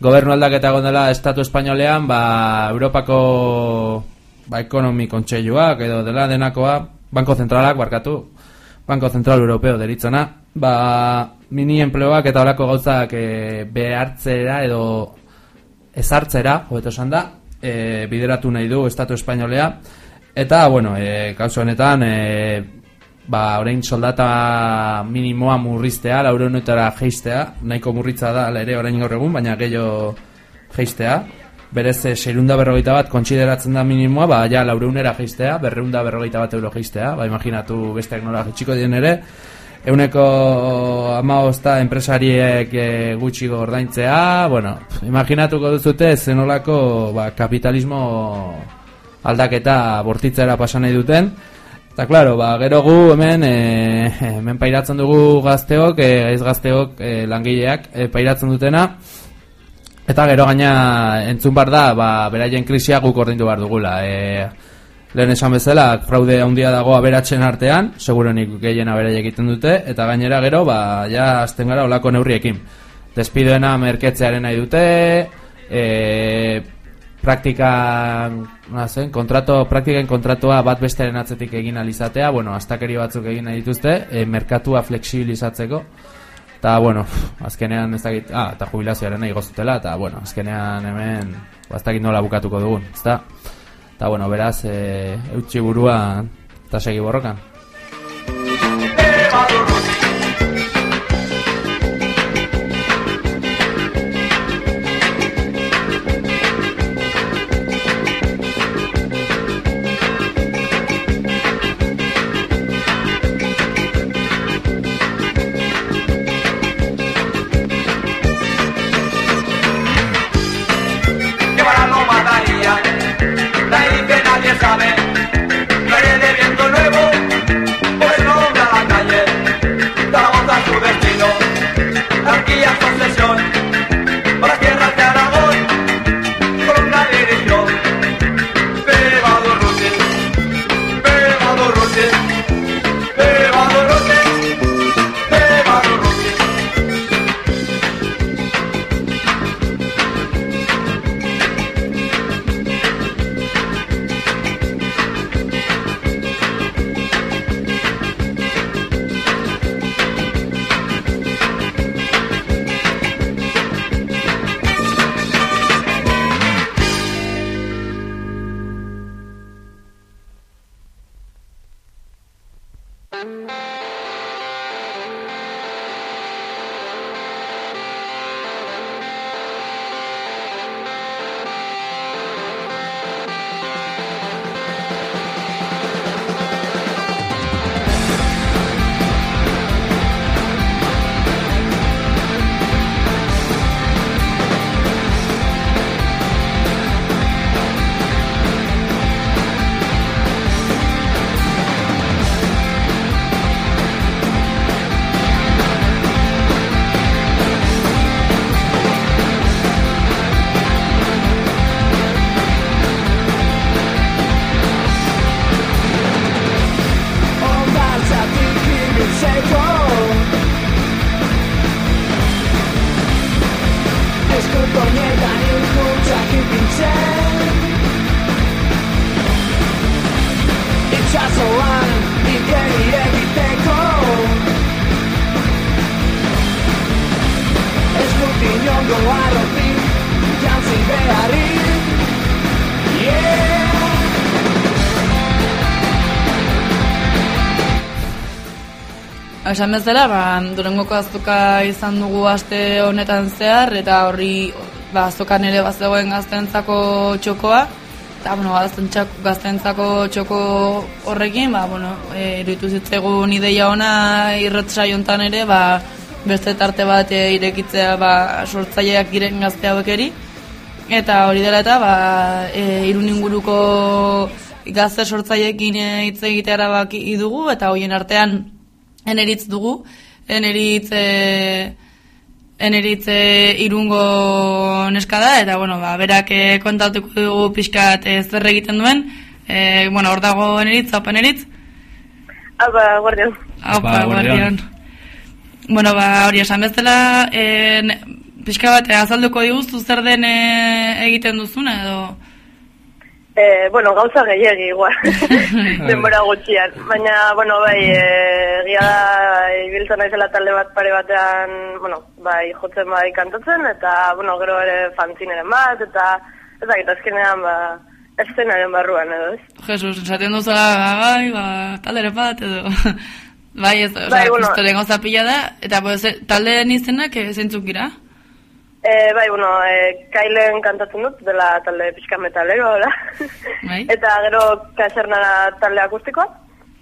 gobernu aldaketa gondela Estatu Espainolean, ba, Europako ba, ekonomi kontseiluak edo dela denakoa, Banko Zentralak, barkatu, Banko Zentral Europeo deritzona, ba, mini enpleoak eta horako gauzak e, behartzera edo ezartzera, hobeto esan da, e, bideratu nahi du Estatu Espainolea, eta, bueno, e, kauso honetan, e, ba, orain soldata minimoa murriztea, laureunetara geistea, nahiko murritza da, ere orain gaur egun, baina gehiago geistea, berez seirunda berrogeita bat kontsideratzen da minimoa, ba, ja, laureunera geistea, berreunda berrogeita bat euro geistea, ba, imaginatu besteak nola jetxiko dien ere, Euneko amaosta enpresariek e, gutxi ordaintzea, bueno, imaginatuko duzute zenolako ba, kapitalismo aldaketa bortitzera pasa nahi duten. Eta claro, ba, gero gu hemen, e, hemen pairatzen dugu gazteok, e, ez gazteok e, langileak e, pairatzen dutena. Eta gero gaina entzun bar da, ba, beraien krisia guk ordaindu behar dugula. E, lehen esan bezala, fraude handia dago aberatzen artean, segurenik gehien aberei egiten dute, eta gainera gero, ba, ja, azten gara olako neurriekin. Despidoena merketzearen nahi dute, e, praktikan, nola zen, kontrato, praktiken kontratua bat besteren atzetik egin alizatea, bueno, astakeri batzuk egin nahi dituzte, e, merkatua fleksibilizatzeko, eta, bueno, azkenean ez dakit, ah, eta jubilazioaren nahi gozutela, eta, bueno, azkenean hemen, ba, ez dakit nola bukatuko dugun, ezta? Eta, bueno, beraz, e, eutxi burua, eta segi borrokan. Esan bezala, ba, durengoko azoka izan dugu aste honetan zehar, eta horri ba, azokan ere bazegoen gaztentzako txokoa, eta bueno, gaztentzako, gaztentzako txoko horrekin, ba, bueno, e, iruditu zitzegun ideia ona irratsa jontan ere, ba, beste tarte bat e, irekitzea ba, sortzaileak giren gazte hauek eri, eta hori dela eta ba, e, irun inguruko gazte sortzaileekin e, hitz egitea erabaki dugu, eta hoien artean eneritz dugu, eneritz e, eneritz e, irungo neska da, eta bueno, ba, berak e, kontatuko dugu pixkat e, zer egiten duen, e, bueno, hor dago eneritz, haupa eneritz, Apa, guardian. haupa, Apa, guardian. Bueno, ba, hori esan bezala, e, pixka bat, azalduko diguzu zer den e, egiten duzuna, edo... Eh, bueno, gauza gehiagi igual, denbora gutxian. Baina, bueno, bai, eh, egia da, ibiltzen naizela talde bat pare batean, bueno, bai, jotzen bai kantatzen, eta, bueno, gero ere fantzineren bat, eta, ez dakit, azkenean, ba, eszenaren barruan, edo, ez? Jesus, esaten duzula, bai, ba, taldere bat, edo... bai, ez, oza, Bai, bueno. gauza pila da, eta pues, e, taldeen izenak eh, Eh, bai, bueno, eh, Kailen kantatzen dut, dela talde pixka metalero, da. Bai. eta gero kasernara talde akustikoa.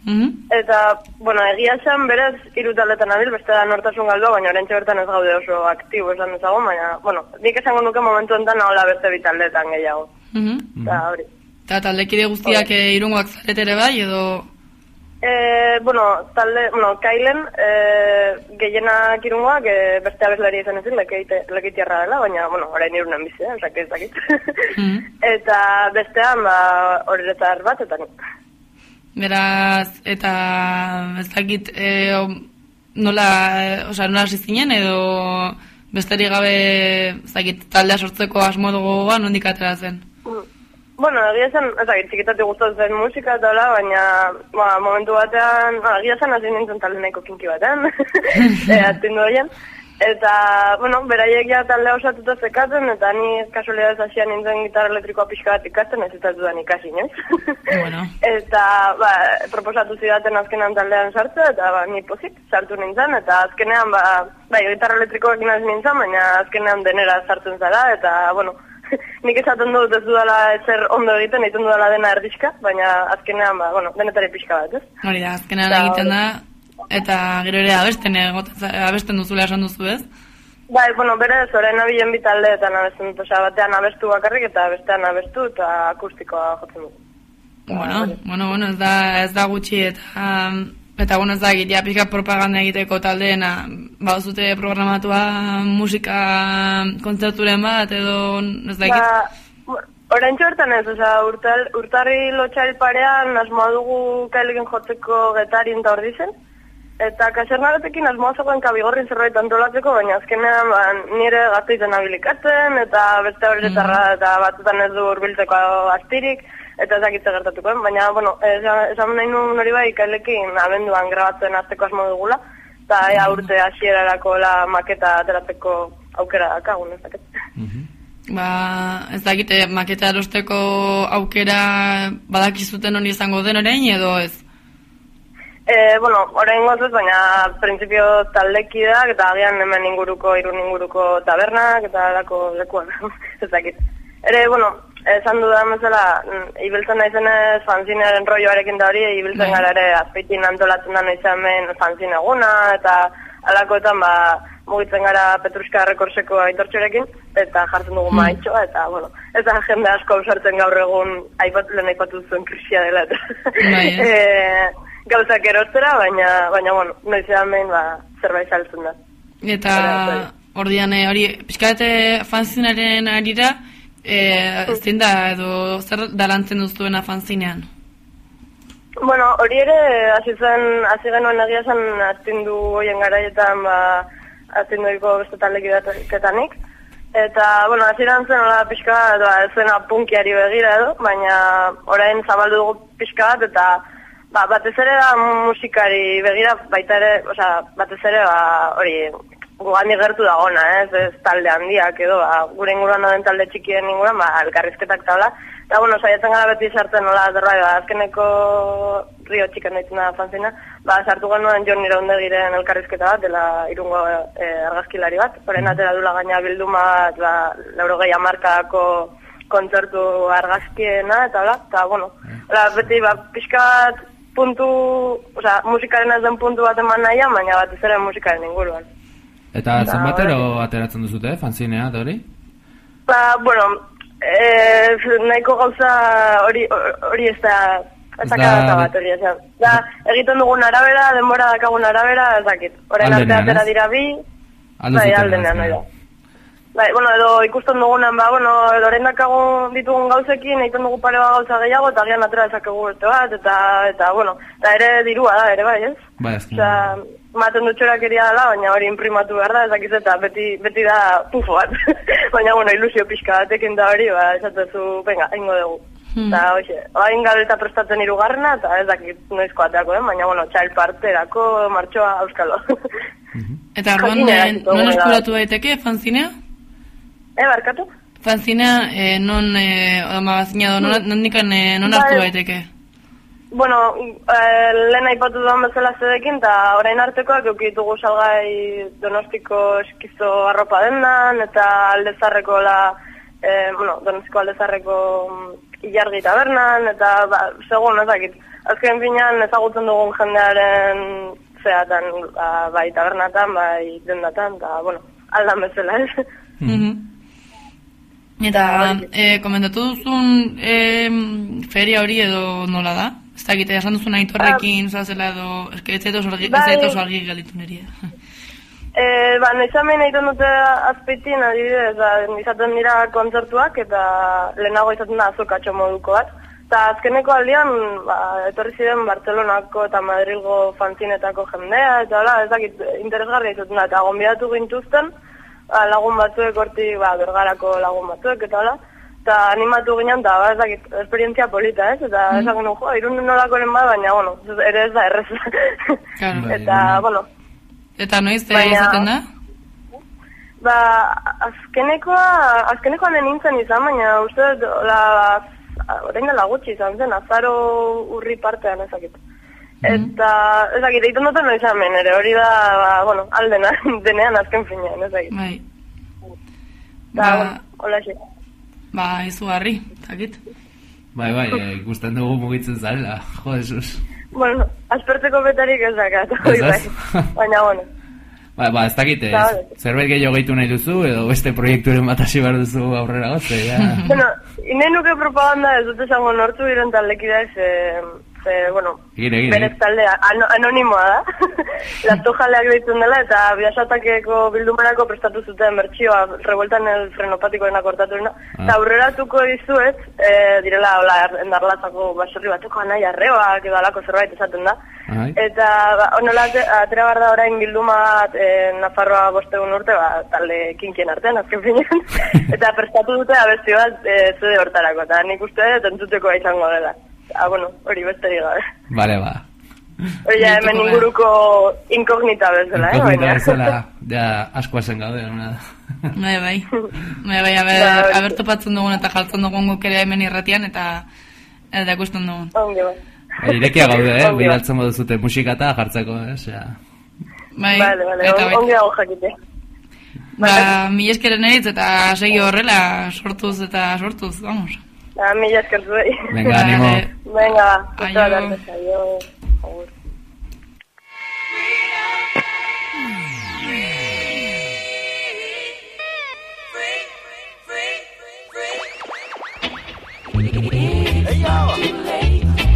Mhm. Eta, bueno, egia esan berez hiru taldetan abil, beste da nortasun galdua, baina oraintxe bertan ez gaude oso aktibo esan ezagun, baina, bueno, nik esango nuke momentu enten hola beste bi taldetan gehiago. Mhm. Eta hori. Eta taldekide guztiak eh, irungoak zarete ere bai, edo... E, bueno, talde, bueno, Kailen, e, gehienak irungoak, e, beste abeslari izan ezin, lekeite, lekitiarra dela, baina, bueno, orain irunen bizi, eh, osake ez dakit. Mhm. eta bestean, ba, horretar bat, eta nik. Beraz, eta ez dakit e, nola, osea, nola hasi zinen, edo besterik gabe ez dakit taldea sortzeko asmo dugu nondik atera zen. Bueno, egia esan, ez dakit, txikitatik gustatzen zen musika eta hola, baina ba, momentu batean, ba, egia esan hasi nintzen talde nahiko kinki batean, e, atindu horien. Eta, bueno, beraiek ja talde osatuta zekaten, eta ni kasualidad hasian nintzen gitarra elektrikoa pixka bat ikasten, ez eta dudan ikasi, inoiz. bueno. Eta, ba, proposatu zidaten azkenean taldean sartzea, eta ba, ni pozik sartu nintzen, eta azkenean, ba, bai, gitarra elektrikoak inaz nintzen, baina azkenean denera sartzen zara, eta, bueno, nik esaten dut ez dudala ezer ondo egiten, egiten dudala dena erdizka, baina azkenean, ba, bueno, denetari pixka bat, ez? Hori da, azkenean Eta, egiten da, eta gero ere abesten, abesten duzula esan duzu ez? Bai, bueno, berez, orain abilen bi taldeetan abesten dut, osea, batean abestu bakarrik eta bestean abestu eta akustikoa jotzen dugu. Bueno, bueno, bueno, ez da, ez da gutxi eta eta bueno, ez da egitea pixka propaganda egiteko taldeena, ba, zute programatua musika kontzerturen bat edo ez da. Ba, orain hortan ez, osea, urtal, urtarri lotxail parean asmoa dugu kailekin jotzeko getarin eta ordizen. Eta kasernagatekin asmoa zegoen kabigorrin zerbait antolatzeko, baina azkenean ba, nire gazteizen abilikatzen, eta beste horretarra eta batzutan ez du urbiltzeko astirik, eta ez dakitze gertatuko, baina, bueno, esan, nahi nuen hori bai kailekin abenduan grabatzen azteko asmo dugula, eta ea urte hasierarako la maketa ateratzeko aukera dakagun, ez dakit. Ba, ez dakite maketa erosteko aukera badakizuten hori izango den orain edo ez? E, bueno, orain gozuz, baina prinsipio taldekideak eta agian hemen inguruko, irun inguruko tabernak eta alako lekuan, ez dakit. Ere, bueno, esan dudan bezala, mm, ibiltzen naizenez fanzinearen rolloarekin da hori, ibiltzen Bai. gara ere azpeitin antolatzen da noiz hemen fanzine eguna, eta alakoetan ba, mugitzen gara Petruska rekorseko aitortxorekin, eta jartzen dugu Hmm. maitxoa, eta, bueno, ez da jende asko ausartzen gaur egun aipatu lehen aipatu zuen krisia dela, eta Bai, e, gauzak erostera, baina, baina, bueno, noizean behin, ba, zerbait saltzen da. Eta ordian eh, hori pixkate fanzinaren arira eh, zein da edo zer da lantzen duzuena fanzinean? Bueno, hori ere, hasi zen, hasi genuen egia zen, astindu hoien garaietan, ba, astinduiko beste talekidaketanik. Eta, bueno, hasieran zen, hola, pixka bat, ba, ez zena punkiari begira edo, baina orain zabaldu dugu pixka bat, eta, ba, batez ere da musikari begira, baita ere, osea, batez ere, ba, hori, gugani gertu dagona, ez, ez talde handiak edo, ba, gure inguruan dauden talde txikien inguruan, ba, elkarrizketak eta hola. Eta, bueno, saiatzen gara beti sartzen nola, zerbait, ba, azkeneko rio txikan ditzen da fanzina, ba, sartu genuen Jon Iraundegiren elkarrizketa bat, dela irungo eh, argazkilari bat, orain atera dula gaina bilduma bat, ba, laurogei amarkadako kontzertu argazkiena, eta hola, eta, bueno, hola, beti, ba, pixka bat puntu, osea, musikaren ez den puntu bat eman nahian, baina batez ere musikaren inguruan. Eta Eta, zenbatero ateratzen duzute, fanzinea, eta hori? Ba, bueno, eh, nahiko gauza hori hori ez da ez Ez da bat hori esan. Da, egiten dugun arabera, denbora dakagun arabera, ez dakit. Orain arte atera ez? dira bi, bai, aldenean, ez, da. Bai, bueno, edo ikusten dugunan, ba, bueno, edo orain dakagun ditugun gauzekin, egiten dugu pare bat gauza gehiago, eta agian atera dezakegu beste bat, eta, eta, bueno, eta ere dirua da, ere bai, ez? Bai, azken. Maten dut txorakeria dela, baina hori imprimatu behar da, ezakiz eta beti, beti da pufo bat. baina, bueno, ilusio pixka batekin da hori, ba, esatezu, venga, ingo dugu. Hmm. Eta, hoxe, hain galeta prestatzen irugarrena, eta ez dakit noizko ateako, eh? baina, bueno, txail parterako martxoa auskalo. Eta orduan Jakina eh, non eskuratu daiteke fanzinea? eh, barkatu? Fanzinea eh, non eh, oda magazina do non nondikan eh, non Bai. hartu daiteke? Bueno, eh, lehen aipatu duan bezala zedekin, eta orain artekoak eukitugu salgai donostiko eskizo arropa dendan, eta aldezarreko la, eh, bueno, donostiko aldezarreko mm, ilargi tabernan, eta ba, segun ezakit. Azken finean ezagutzen dugun jendearen zeatan, ba, bai tabernatan, bai dendatan, eta, bueno, aldan bezala, ez? Mhm. Eta eh, komentatu duzun eh, feria hori edo nola da? Ez dakite, esan duzun aitorrekin zazela edo, eske ez zaitu oso argi, ez Bai. zaitu oso argi galitu nirea. E, ba, nezamen egiten dute azpeitin, adibidez, ba, izaten dira kontzertuak, eta lehenago izaten da azokatxo moduko bat. Eta azkeneko aldian, ba, etorri ziren Barcelonako eta Madrilgo fanzinetako jendea, eta hola, ez dakit, interesgarria izaten da, eta gonbidatu gintuzten, ba, lagun batzuek horti, ba, bergarako lagun batzuek, eta hola. Eta animatu ginen, eta ba, ez dakit, esperientzia polita, ez? Eta Mm. esan genuen, jo, irun nolakoren bat, baina, bueno, ere ez da errez. Claro. eta, bueno, Eta noiz te Baina- izaten da? ba, azkenekoa, azkenekoa nintzen izan, baina uste dut, la, orain dela gutxi izan zen, azaro urri partean ezakit. Eta, ezakit, egiten duten noiz hemen ere, hori da, ba, bueno, aldena, denean azken finean, ezakit. Bai. Eta, Ba- hola xe. Ba, izugarri, zakit. Bai, bai, eh, ikusten dugu mugitzen zarela, jo, Jesus. Bueno, aspertzeko betarik ez dakat, Ez hori bai. Baina, bueno, Ba, ba, ez dakit, hori. zerbait gehiago gehitu nahi duzu, edo beste proiekturen bat hasi behar duzu aurrera goze, ja. bueno, ine nuke propaganda ez dut esango nortu diren taldekidea, ze, ze, bueno, berez taldea, ano, anonimoa da. Lasto jaleak deitzen dela, eta biasatakeko bildumarako prestatu zuten bertsioa, revueltan el frenopatikoena kortatuena. Ah. Eta aurreratuko dizuet, e, direla, hola, endarlatzako baserri bateko anai arreoak edo alako zerbait esaten da. Bai. Eta ba, onola ate- atera behar da orain bilduma e, Nafarroa bostegun urte, ba, talde kinkien artean, azken finean. eta prestatu dute abesti bat e, zede hortarako, eta nik uste dut entzuteko izango dela. Ah, bueno, hori besterik gabe. Vale, ba. Hori ja hemen inguruko inkognita bezala, eh? Inkognita bezala, ja, asko esen gaude, ona da. Bai, bai. Bai, bai, aber, aber topatzen dugun eta jartzen dugun guk ere hemen irratian eta eta ikusten dugun. Ongi, bai. Ba, irekia gaude, eh, Ongi, bidaltzen modu zute musika eta jartzeko, eh, osea. Bai, Vale, vale, eta baita. ongi dago jakite. Ba, mi eskeren eritz eta segi horrela sortuz eta sortuz, vamos. Ah, mila esker zuei. Venga, animo. Vale. Venga, Aio. aio. Aio. Agur.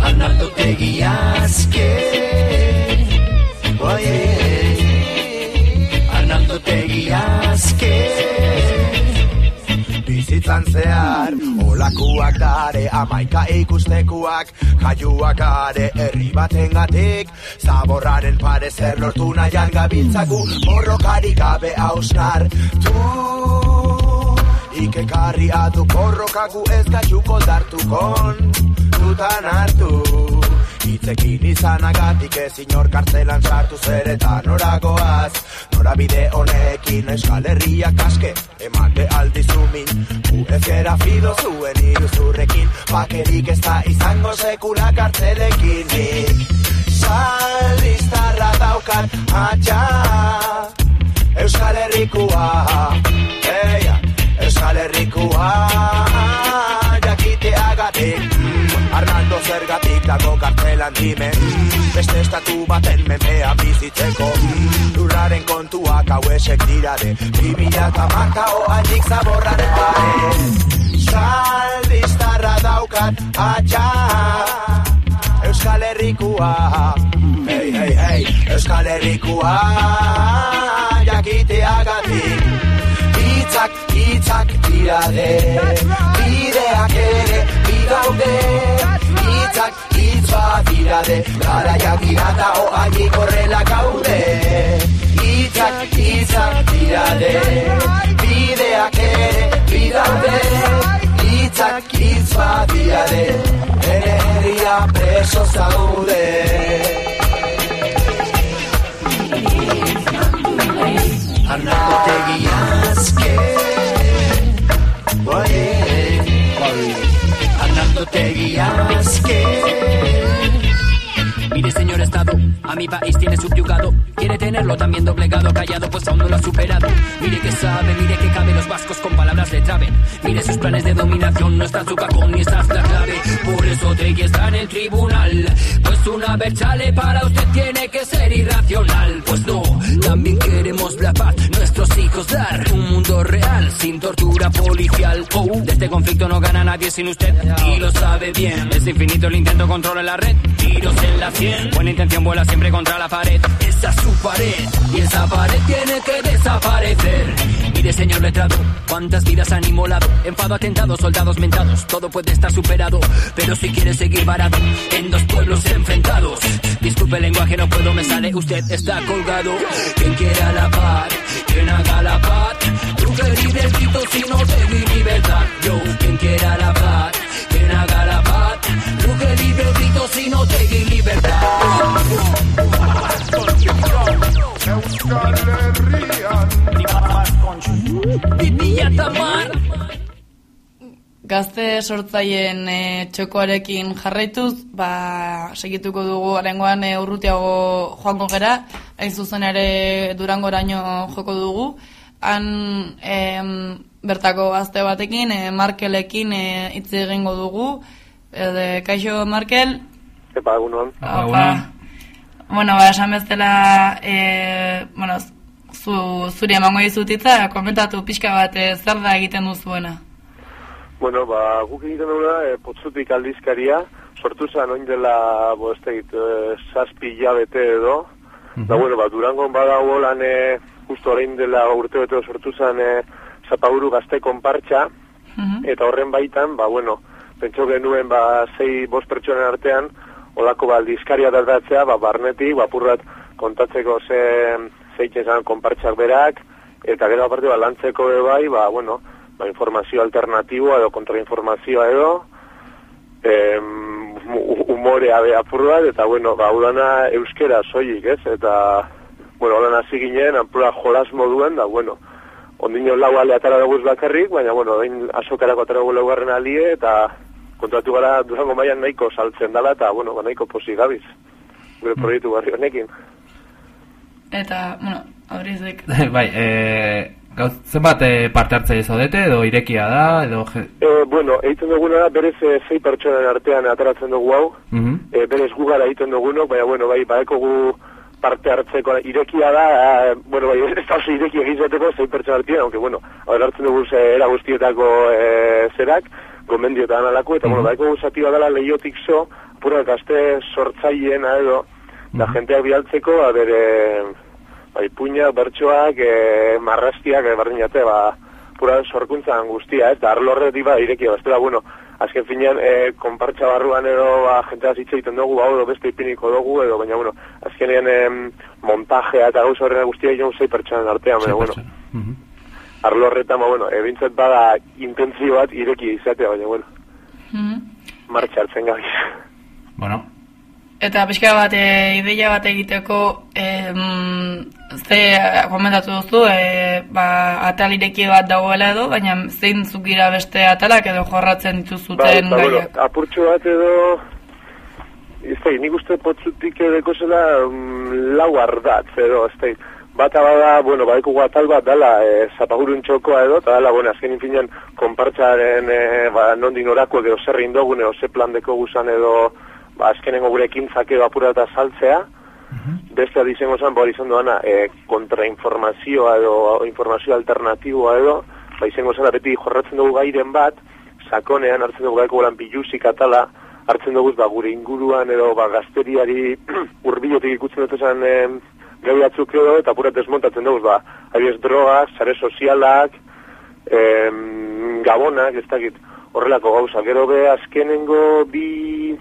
Arnaldo Tegiazke Oye Bizitzan zehar. Olakuak dare Amaika ikustekuak Kaiuak are Herri baten gatik Zaborraren pare zer lortu nahian gabiltzagu Borrokari gabe hausnar. Tu Ikekarri adu korrokagu ez gaitxuko dartukon Dutan hartu Itzekin izanagatik ez inor kartzelan sartu zer eta noragoaz Norabide honekin euskal herriak aske Emate aldizumin. Gu ez gera fido zuen iruzurrekin Bakerik ez da izango sekula kartzelekin Nik Salistarra daukat atxa. Euskal Herrikua Euskal Herrikua Jakiteagatik mm, Arnaldo zergatik dago kartzelan dime Beste estatu baten menpea bizitzeko. Lurraren kontuak hauesek dirade Bimila eta marka oainik zaborraren pare. Saldiztarra daukat atxa. Euskal Herrikua. Hey, hey, hey, Euskal Herrikua. Jakiteagatik. Hitzak, hitzak dirade Bideak ere bidaude Hitzak, hitz bat dirade Garaiak dira eta oainik horrela gaude. Hitzak, hitzak dirade Bideak ere bidaude. Hitzak, hitz bat dirade Ere herria preso zaude. Arnaldo Tegiazke Oye Arnaldo Tegiazke Mire señor Estado, a mi país tiene subyugado. Quiere tenerlo también doblegado, callado pues aún no lo ha superado. Mire que sabe, mire que cabe, los vascos con palabras le traben. Mire sus planes de dominación, no está en su cajón ni esa es la clave. Por eso Tegui está en el tribunal. Pues una vez chale para usted tiene que ser irracional. Pues no, también queremos la paz, nuestros hijos dar Un mundo real, sin tortura policial Oh, de este conflicto no gana nadie sin usted. Y lo sabe bien, es infinito el intento controla la red. Tiros en la buena intención vuela siempre contra la pared Esa es su pared, y esa pared tiene que desaparecer Mire señor letrado, cuántas vidas han inmolado Enfado, atentados, soldados mentados Todo puede estar superado, pero si quiere seguir varado En dos pueblos enfrentados. Disculpe el lenguaje, no puedo, me sale, usted está colgado. Quien quiera la paz, quien haga la paz. Del grito si no te di libertad. Yo, quien quiera la paz, quien haga la paz. Brujería del grito si no te di libertad. Gazte sortzaien e, txokoarekin jarraituz, ba, segituko dugu arengoan e, urrutiago joango gera, hain zuzen ere durangoraino joko dugu. Han em, bertako gazte batekin, e, Markelekin e, hitz egingo dugu. Ede, kaixo Markel? Epa, egunon. Opa. Bueno, ba, esan bezala, e, bueno, zu, zuri emango dizutitza, komentatu pixka bat e, zer da egiten duzuena. Bueno, ba, guk egiten duguna, e, potzutik aldizkaria, sortu zen oin dela, bo, ez tegit, e, zazpi jabete edo, da, bueno, ba, durangon badago lan, e, justo orain dela urte bete sortu zen, e, zapaburu gazte konpartxa, eta horren baitan, ba, bueno, pentso genuen, ba, zei bost pertsonen artean, olako ba, aldizkaria dardatzea, ba, barnetik, ba, purrat kontatzeko ze, zeitzen zan konpartxak berak, eta gero aparte, ba, lantzeko bai, ba, bueno, ba, informazio alternatiboa edo kontrainformazioa edo, em, humorea be apur bat, eta bueno, ba, udana euskera soilik, ez? Eta, bueno, holan hasi ginen, apura jolas moduen, da, bueno, ondino lau ale atara dugu bakarrik, baina, bueno, dain asokarako atara dugu laugarren alie, eta kontratu gara durango mailan nahiko saltzen dala, eta, bueno, ba, nahiko posi gabiz, gure proiektu barri honekin. Eta, bueno, aurrizik. bai, e, gauz, zenbat e, parte hartzaile zaudete, edo irekia da, edo... Je... E, bueno, egiten duguna da, berez e, zei pertsonen artean ataratzen dugu hau, Mhm. e, berez gu gara egiten dugunok, baina, bueno, bai, baeko gu parte hartzeko irekia da, e, bueno, bai, ez da oso ireki egizateko zei pertsona artean, aunque, bueno, hau hartzen dugu era guztietako e, zerak, gomendioetan alako, eta, bueno, baeko gu zati badala lehiotik zo, pura gazte sortzaileena edo, da jenteak bialtzeko, ba, bere, bai, puñak, bertsoak, e, marrastiak, e, bardin jate, ba, pura sorkuntzan guztia, ez, da arlo horretik ba, irekia, bestela, bueno, azken finean, e, konpartxa barruan edo, ba, jentea hitz egiten dugu, hau edo beste ipiniko dugu, edo, baina, bueno, azkenean em, montajea eta gauza horrena guztia egin zei pertsonen artean, baina, bueno, arlo horretan, ba, bueno, ebintzat bada intentzio bat ireki izatea, baina, bueno, martxa hartzen gabiz. Bueno, Eta pixka bat, e, ideia bat egiteko, e, ze komentatu duzu, e, ba, atal ireki bat dagoela edo, baina zein zukira beste atalak edo jorratzen dituzuten Ba, ba, bueno, gaiak. apurtxo bat edo... Ez da, nik uste potzutik edeko zela mm, lau ardatz edo, ez da, bata bada, bueno, badeko atal bat dala, e, zapagurun txokoa edo, eta dala, bueno, azken infinean, konpartzaren, e, ba, nondin orako edo zer indogun edo ze plan deko guzan edo, ba, azkenengo gure ekintzak edo apura eta saltzea, beste izango zen, ba, hori izan doana, e, kontrainformazioa edo informazio alternatiboa edo, ba, izango zen, beti jorratzen dugu gairen bat, sakonean hartzen dugu gaiko lan biluzik atala, hartzen dugu ba, gure inguruan edo ba, gazteriari urbilotik ikutzen dut esan e, gai batzuk edo, eta pura desmontatzen dugu, ba, abiez drogak, sare sozialak, em, gabonak, ez dakit, horrelako gauza. Gero be, azkenengo bi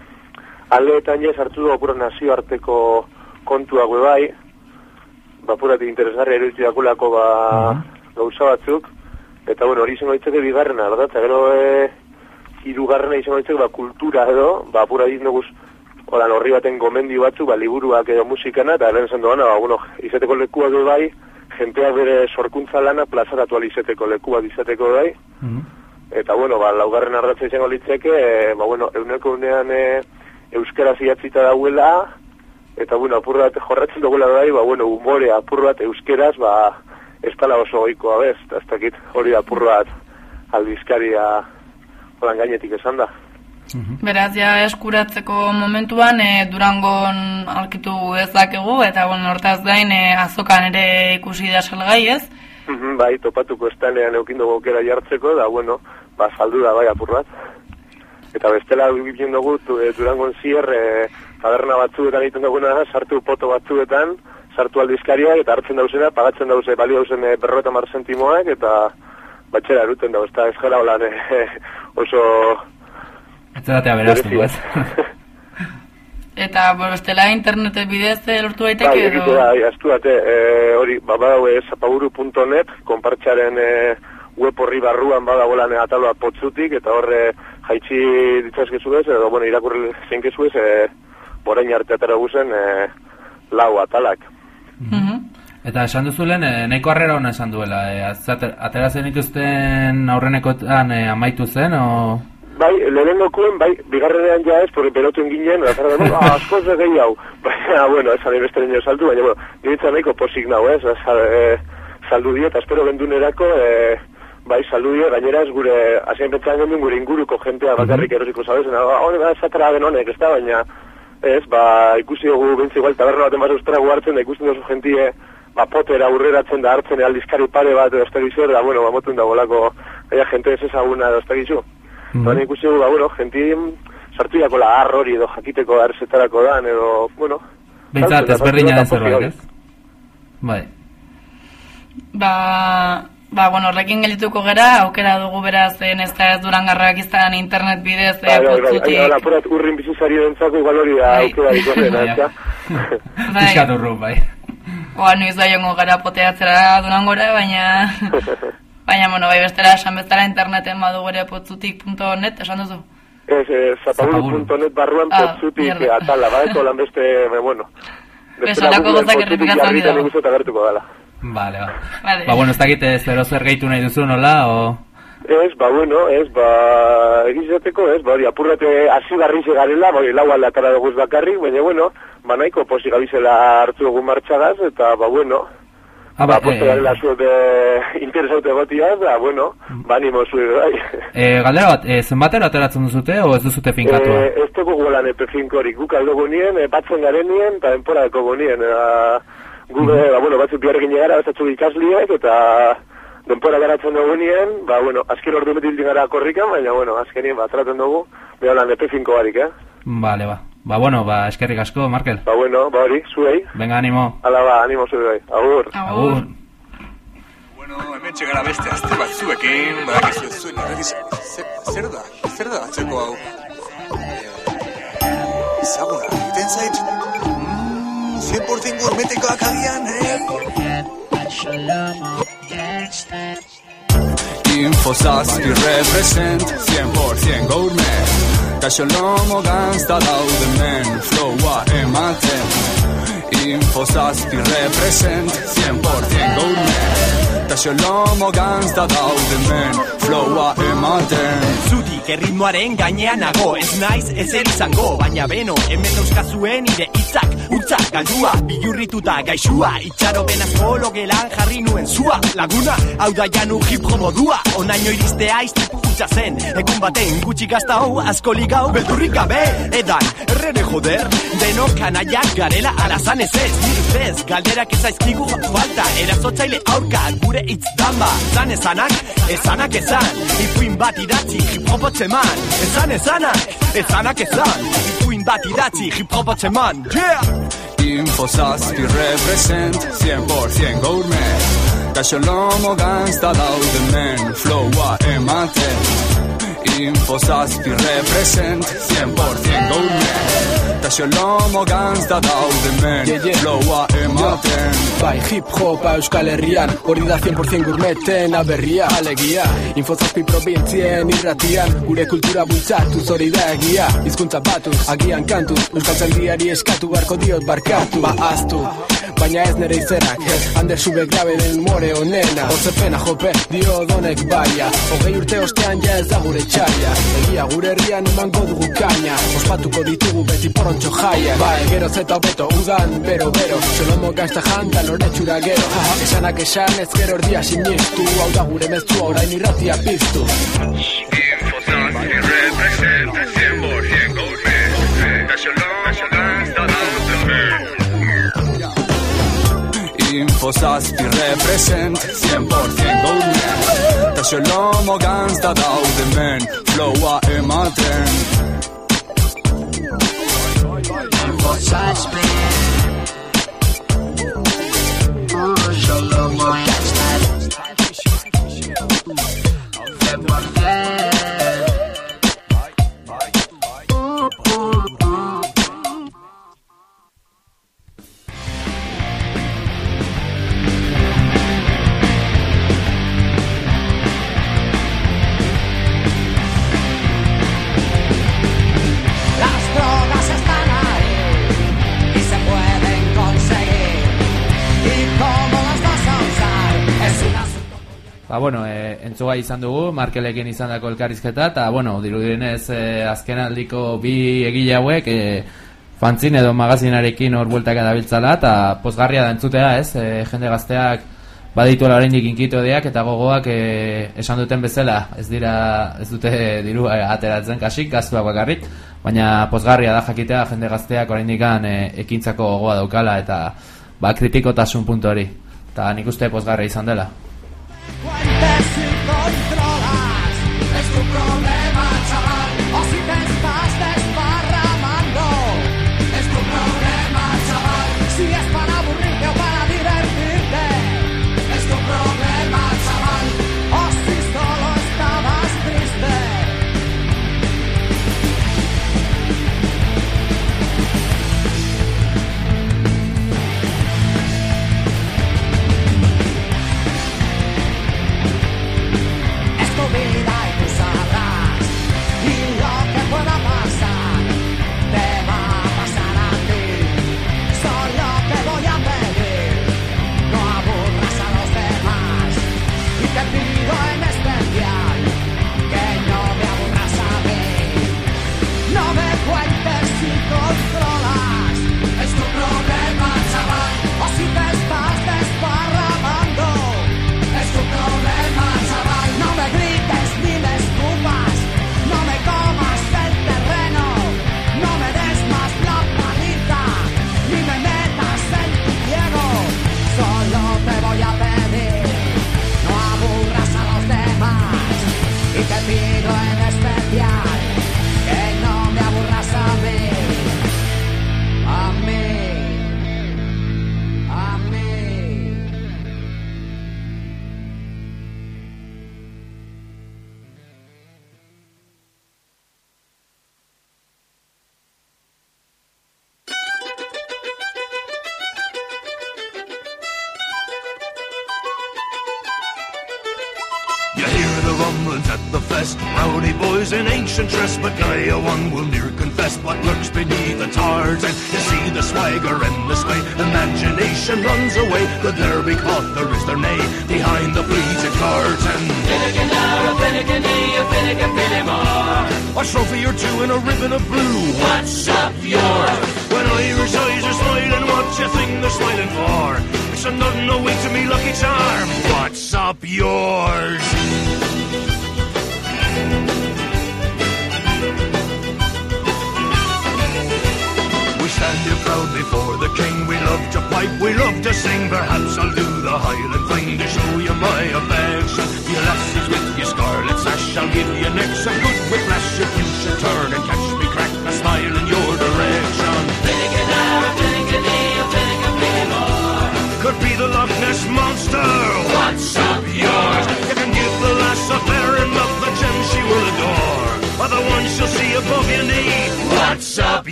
aleetan jes hartu dugu pura nazioarteko kontuak be bai, ba, puratik interesgarri eruditu dakulako ba, gauza batzuk, eta bueno, hori izango ditzake bigarrena, da, eta gero e, hirugarrena izango ditzake ba, kultura edo, ba, pura ditzen Holan horri baten gomendio batzuk, ba, liburuak edo musikana, eta lehen esan doana, ba, bueno, izateko lekuak edo bai, jentea bere sorkuntza lana plazaratu alizeteko lekuak izateko bai, eta bueno, ba, laugarren ardatza izango litzeke, e, ba, bueno, euneko unean e, euskara ziatzita dauela, eta bueno, apur bat jorratzen dugula bai, ba, bueno, umore apur bat euskeraz, ba, ez tala oso goikoa bez, ez dakit hori apur bat aldizkaria holan gainetik esan da. Beraz, ja eskuratzeko momentuan e, Durangon aurkitu ezakegu, eta bueno, hortaz gain e, azokan ere ikusi da salgai, ez? Mhm, bai, topatuko estanean eukin dugu aukera jartzeko, da, bueno, ba, saldu da bai apur bat. Eta bestela egiten dugu e, Durangon zier, e, taberna batzuetan egiten duguna, da, sartu poto batzuetan, sartu aldizkariak, eta hartzen dauzena, pagatzen dauze, bali dauzen e, berrota mar sentimoak, eta batxera eruten dauz, eta ez gara holan e, oso... Ez datea beraztu, ez? Eta, bueno, bestela internetet bidez eh, lortu Bai, daiteke egite edo... da, bai, astu date, e, hori, ba, badau e, zapaburu.net, konpartxaren e, web horri barruan badagoelan atal bat potzutik, eta horre jaitsi ditzazkezu ez, edo, bueno, irakurri zeinkezu ez, e, borain arte atera guzen, e, lau atalak. Eta esan duzulen, e, nahiko harrera hona esan duela, e, atera zen dituzten aurrenekotan e, amaitu zen, o... Bai, lehenengokuen, bai, bigarrenean ja ez, porque berotuen ginen, eta zara, no, ah, askoz gehi hau. Baina, bueno, esan beste nio saldu, baina, bueno, niretzan nahiko posik nau, ez, sal, e, saldu dio, eta espero gendunerako, e, bai, saldu dio, gainera ez gure, hasien pentsan gendun gure inguruko jentea bakarrik erosiko zabez, hori da, esatera den honek, ez da, baina, ez, ba, ikusi dugu, bintzi igual, taberna baten bat eustera hartzen da, ikusten duzu jentie, ba, potera aurreratzen da hartzen aldizkari pare bat estagizu, da, bueno, ba, motun da bolako, aia, jente ez ezaguna edo estagizu. Mhm. Baina ikusi dugu, ba, bueno, jenti sartu jako la ar hori edo jakiteko arzetarako dan, edo, bueno... Bintzat, da, ezberdina den da, zerbait, ez? Bai. Ba, ba, bueno, horrekin geldituko gera, aukera dugu beraz, zen ez da ez durangarrak izan internet bidez, Bai, eh, bai, bai, bai, apurat urrin bizizari dentzako igual hori da aukera dikorrena, Bai. ezta? Bai. Pixkat urru, bai. Oa, noiz da jongo gara poteatzera durangora, baina... baina, bueno, bai, bestela esan bezala interneten badu gure potzutik.net, esan duzu? Ez, eh, zapaburu.net barruan Ah, potzutik mierda. atala, bai, lan beste, bueno... Bezalako potzutik errepikatzen jarrita dira. nik uste eta gertuko dela. Vale, ba. Vale. Ba, bueno, ez dakit ez zero zer gehitu nahi duzu, nola, o... Ez, ba, bueno, ez, ba, egizateko, ez, ba, hori, apurrate hasi barri garela, ba, hori, lau aldatara dugu bakarrik, baina, bueno, ba, nahiko posi gabizela hartu dugu martxagaz, eta, ba, bueno, Ah, ba, ba, poste eh, garela zuete interesaute gotiaz, ba, bueno, ba, animo zuen, bai. e, galdera bat, e, zenbatero ateratzen duzute, o ez duzute finkatua? Eh, ez dugu golan epe5 guk aldo gunien, e, batzen garenien, eta denpora deko gunien, e, gu, Mhm. ba, bueno, batzuk biharrekin gara, batzuk ikasliek, eta denpora garatzen dugu nien, ba, bueno, azken ordu metiltin gara korrikan, baina, bueno, azkenien, ba, traten dugu, beholan epe5 barik, eh? Vale, ba. Ba, bueno, ba, eskerrik asko, Markel. Ba, bueno, ba, hori, zuei, Venga, animo. ala, ba, animo zuei, agur. Agur. Bueno, hemen txegara beste azte batzuekin, badakizu ez zuen, badakizu, zer, da, zer da atzeko hau? Eh, ezaguna, egiten zait, mm, 100% gourmetekoak agian, Infosazpi represent 100% gourmet. Kaixo lomo ganzta daude men Flowa ematen Infosazpi represent 100% gourmet. Kaixo lomo ganzta daude men Flowa ematen Zutik erritmoaren gainean nago. Ez naiz ezer izango Baina beno, hemen dauzkazuen nire hitzak Urtzak galdua, bihurrituta gaixua. Itxaropen asko logelan jarri nuen zua Laguna, hau da janu hip modua. Onaino iristea iztipu hutsa zen. Egun baten gutxi gaztau, asko ligau Beldurrik gabe, edan, errere joder Denok kanaiak garela alazan ez ez. Nire ustez, galderak ez zaizkigu falta. Erazotzaile aurka, gure hitz damba Zan ezanak, ezanak ezan Ipuin bat idatzi, hip-hopotze man. Ezan ezanak, ezanak ezan Ipuin bat idatzi, hip-hopotze man. Yeah! Infosazpi represent 100% gourmet. Kaixo lomo ganzta daude men. Flowa ematen Infosazpi represent 100% gourmet Kaixo lomo ganzta daude men. Flowa ematen Bai, hip hopa euskal herrian. Hori da 100% gourmeten aberria Alegia, infozazpi provintzien irratian. Gure kultura bultzatuz hori da egia. Hizkuntza batuz, agian kantuz. Euskal zaldiari eskatu barko diot barkatu. Ba, aztu, baina ez nere izenak ez. Ander sube grabe den more onena. Hortze pena jope, dio donek baia. Hogei urte ostean ja ez da gure txaia Egia gure herrian emango dugu kaina. Ospatuko ditugu beti porontxo jaia. Bai, gero zeta hobeto, udan, bero, bero. Solomo gazta janta, loretxura gero. Haha, Esanak esan ez gero erdia sinistu Hau da gure meztua orain irratia piztu. Infosazpi represent 100% gourmet Kaixo lomo Infosazpi represent 100% gourmet Kaixo lomo ganzta daude men Flowa ematen Infosazpi Kaixo lomo Ba, bueno, e, entzuga izan dugu, Markelekin izan dako elkarrizketa, eta, bueno, dirudirenez e, azken aldiko bi egile hauek, e, fanzin edo magazinarekin hor bueltak edabiltzala, eta pozgarria da entzutea, ez? E, jende gazteak badituela oraindik inkito diak eta gogoak e, esan duten bezala, ez dira ez dute diru ateratzen kasik gastuak bakarrik, baina pozgarria da jakitea jende gazteak oraindik e, ekintzako gogoa daukala eta ba kritikotasun puntu hori. Eta nik uste pozgarria izan dela. Si controlas,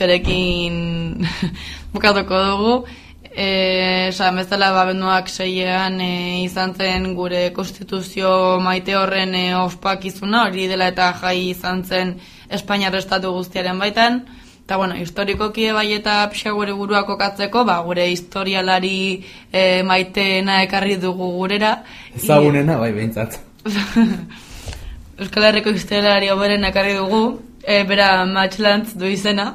konstituzioarekin bukatuko dugu. Eh, esan bezala, ba, benduak seiean e, izan zen gure konstituzio maite horren e, ospakizuna, hori dela eta jai izan zen Espainiar estatu guztiaren baitan. Eta, bueno, historikoki bai eta pixka gure burua kokatzeko, ba, gure historialari e, maiteena ekarri dugu gurera. Ezagunena, bai, behintzat. Euskal Herriko historialari oberen ekarri dugu, e, bera Matxlantz du izena,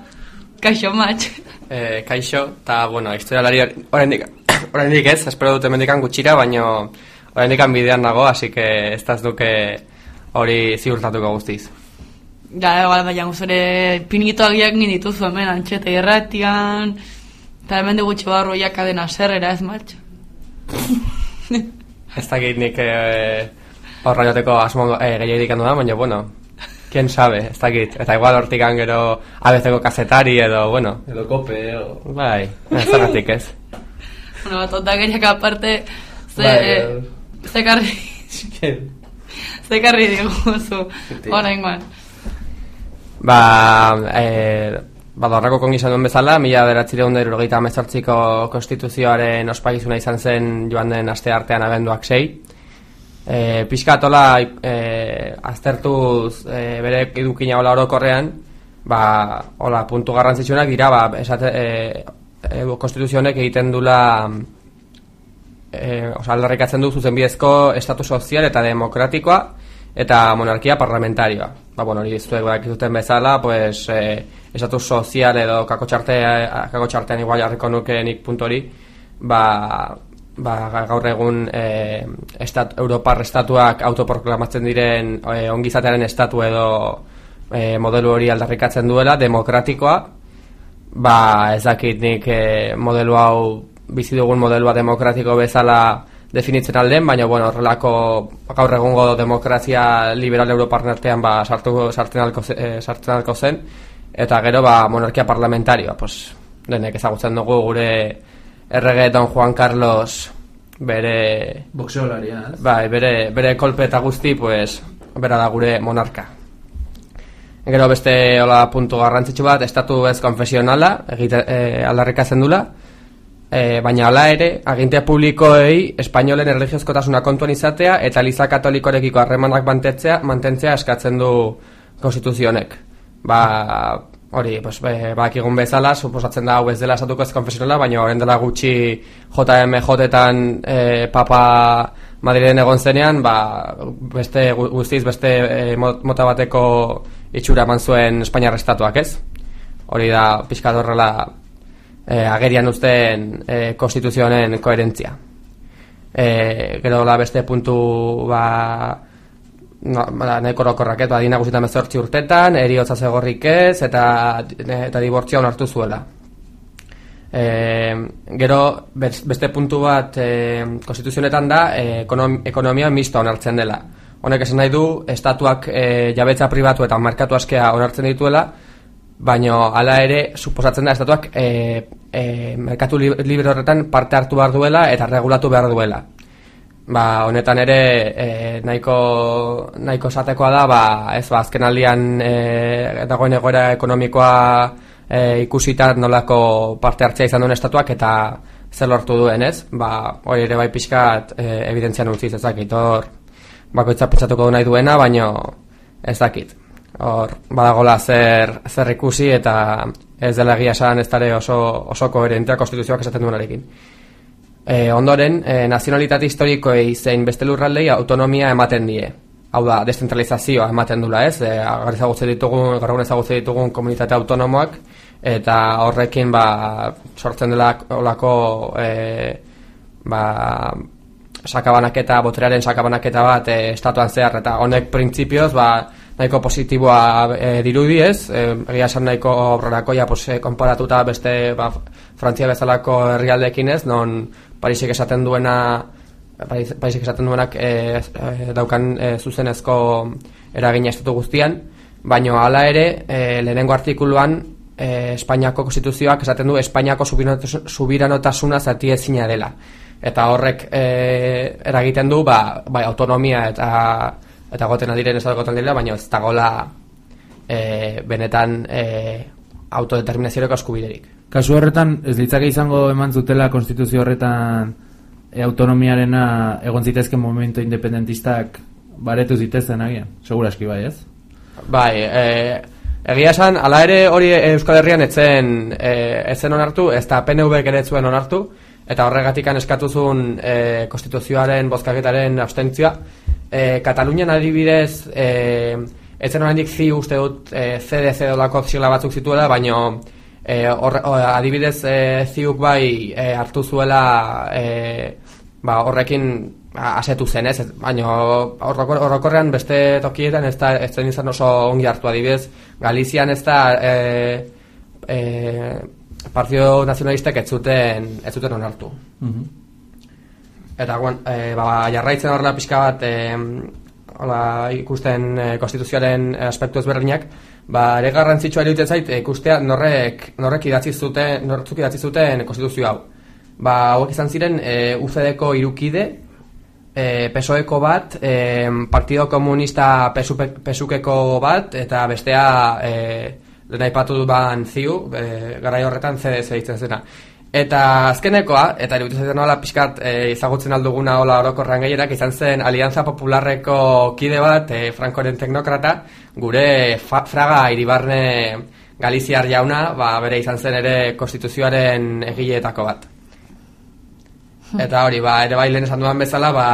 kaixo Matx. Eh, kaixo, eta, bueno, historialari oraindik oraindik ez, espero dut emendikan gutxira, baino oraindikan bidean nago, así que ez daz duke hori ziurtatuko guztiz. Ja, igual, baina pinitoagiak nien dituzu hemen, antxeta irratian, eta hemen dugu txobarro jakadena zerrera ez Matx. Ez dakit nik eh, horra joteko asmo eh, gehiagirik handu da, baina, bueno, quién sabe, ez dakit. Eta igual hortikan gero abezeko kazetari edo, bueno. Edo kope, edo... Bai, ez zergatik ez. Bueno, bat ondakeriak aparte, ze, Bai, eh, ze karri, ze karri diguzu, oraingoan. Ba, eh, ba, horreko kongi izan duen bezala, mila beratzireun da irurogeita konstituzioaren ospakizuna izan zen joan den aste artean abenduak sei. E, pixka tola e, aztertuz e, bere edukina hola orokorrean, ba, hola, puntu garrantzitsuenak dira, ba, esate, e, e, konstituzionek egiten dula e, oza, aldarrikatzen du zuzenbidezko estatu sozial eta demokratikoa eta monarkia parlamentarioa. Ba, bueno, hori zuek badakizuten bezala, pues, e, estatu sozial edo kako, txarte, kako txartean igual jarriko nuke nik puntu hori, ba, ba, gaur egun e, estat, Europar estatuak autoproklamatzen diren e, ongizatearen estatu edo e, modelu hori aldarrikatzen duela, demokratikoa, ba, ez dakit nik e, modelu hau bizi dugun modelua demokratiko bezala definitzen alden, baina bueno, horrelako gaur egungo demokrazia liberal Europar artean ba, sartu, sartzen, alko, e, sartzen alko zen, eta gero ba, monarkia parlamentarioa, pues, denek ezagutzen dugu gure errege Don Juan Carlos bere Boxeolaria, ez? bai, bere, bere kolpe eta guzti pues, bera da gure monarka Gero beste hola puntu garrantzitsu bat, estatu ez konfesionala, egite, e, aldarrikatzen dula, e, baina hala ere, agintea publikoei espainolen erligiozkotasuna kontuan izatea eta liza katolikorekiko harremanak mantentzea, mantentzea eskatzen du konstituzionek. Ba, hori, pues, be, bakigun bezala, suposatzen da hau ez dela estatuko ez konfesionala, baina horren dela gutxi JMJ-etan e, papa Madrilen egon zenean, ba, beste guztiz beste e, mota bateko itxura eman zuen Espainiar estatuak, ez? Hori da pixka horrela e, agerian uzten e, konstituzionen koherentzia. E, gero la beste puntu ba, no, ba, nahiko rokorrak ez, ba, dina guztietan bezortzi urtetan, eriotza zegorrik ez, eta, eta dibortzia onartu zuela. E, gero beste puntu bat e, konstituzionetan da e, ekonom, ekonomia mista onartzen dela. Honek esan nahi du, estatuak e, jabetza pribatu eta markatu askea onartzen dituela, baino hala ere, suposatzen da, estatuak e, e, merkatu libre horretan parte hartu behar duela eta regulatu behar duela. Ba, honetan ere e, nahiko, nahiko esatekoa da, ba, ez ba, azken aldian e, dagoen egoera ekonomikoa e, ikusita nolako parte hartzea izan duen estatuak eta zer lortu duen, ez? Ba, hori ere bai pixkat e, evidentzian utziz ezakit, hor bakoitza pentsatuko du nahi duena, baino ez dakit. Hor, badagola zer, zer ikusi eta ez dela egia esan ez dara oso, oso koherentea konstituzioak esaten duenarekin. E, ondoren, e, nazionalitate historikoei zein beste lurraldei autonomia ematen die. Hau da, descentralizazioa ematen dula ez, e, gaur ezagutzen ditugun, gaur ezagutzen ditugun komunitate autonomoak, eta horrekin ba, sortzen dela olako e, ba, sakabanaketa, boterearen sakabanaketa bat e, estatuan zehar, eta honek printzipioz ba, nahiko positiboa e, dirudi ez, e, egia esan nahiko obrarakoia pues, e, konparatuta beste ba, Frantzia bezalako herrialdeekin ez, non Parisek esaten duena Parisek esaten duenak e, daukan e, zuzenezko eragina estatu guztian, baino hala ere, e, lehenengo artikuluan e, Espainiako konstituzioak esaten du Espainiako subiranotasuna zati ezina dela. Eta horrek e, eragiten du ba, bai, autonomia eta eta goten adiren ez dagoetan dira, baina ez dagoela e, benetan e, autodeterminazioreko eskubiderik. Kasu horretan, ez ditzake izango eman zutela konstituzio horretan e, autonomiarena egon zitezken momento independentistak baretu zitezen agian? Seguraski bai ez? Bai, e, Egia esan, ala ere hori Euskal Herrian etzen, e, etzen onartu, ez da PNV ere zuen onartu, eta horregatik eskatu zuen e, konstituzioaren, bozkaketaren abstentzioa. E, Katalunian adibidez, e, etzen oraindik zi uste dut e, CDC dolako zila batzuk zituela, baina e, adibidez e, ziuk bai e, hartu zuela e, ba, horrekin asetu zen, ez? Baina horrokorrean beste tokietan ez da ez zen izan oso ongi hartu adibidez, Galizian ez da e, e, Partido Nazionalistek ez zuten, ez zuten onartu. Mm Eta guen, e, ba, jarraitzen horrela pixka bat e, hola, ikusten e, konstituzioaren aspektu ezberdinak, ba, ere garrantzitsua ere zait ikustea norrek, norrek idatzi zuten, nortzuk idatzi zuten konstituzio hau. Ba, hauek izan ziren e, UCD-ko irukide, e, PSOEko bat, e, Partido Komunista pesukeko bat, eta bestea e, lehen aipatu ban ziu, e, garai horretan CDS ditzen zena. Eta azkenekoa, eta iruditzen zaiten nola pixkat e, ezagutzen alduguna hola orokorran gehierak, izan zen Alianza Popularreko kide bat, e, Frankoren teknokrata, gure fa, fraga iribarne Galiziar jauna, ba, bere izan zen ere konstituzioaren egileetako bat. Eta hori, ba, ere bai lehen esan duan bezala, ba...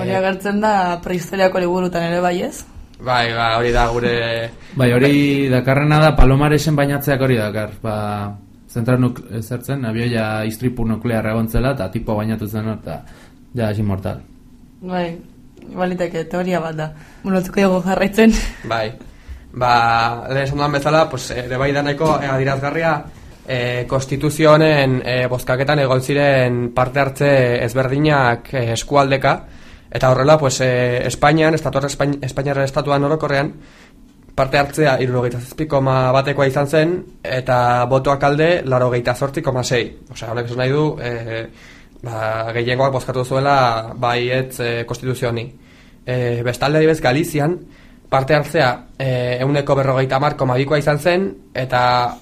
Hori agertzen da prehistoriako liburutan ere bai ez? Bai, ba, hori da gure... Bai, hori dakarrena da palomaresen bainatzeak hori dakar. Ba, zentral nuk zertzen, abioia istripu nuklearra egontzela, eta tipo bainatu zen eta ja, hasi mortal. Bai, baliteke, teoria bat da. Mulotzuko dugu jarraitzen. Bai, ba, lehen esan duan bezala, pues, ere bai da nahiko eh, adirazgarria, e, konstituzio honen e, bozkaketan egon ziren parte hartze ezberdinak e, eskualdeka, eta horrela, pues, e, Espainian, estatuar Espain, Espainiaren estatuan orokorrean, parte hartzea irurogeita zazpikoma batekoa izan zen, eta botoak alde larogeita zortzikoma sei. Osea, honek esan nahi du, e, ba, gehiengoak bozkatu zuela baietz e, konstituzio honi. E, bestalde adibez Galizian, parte hartzea e, euneko berrogeita mar komabikoa izan zen, eta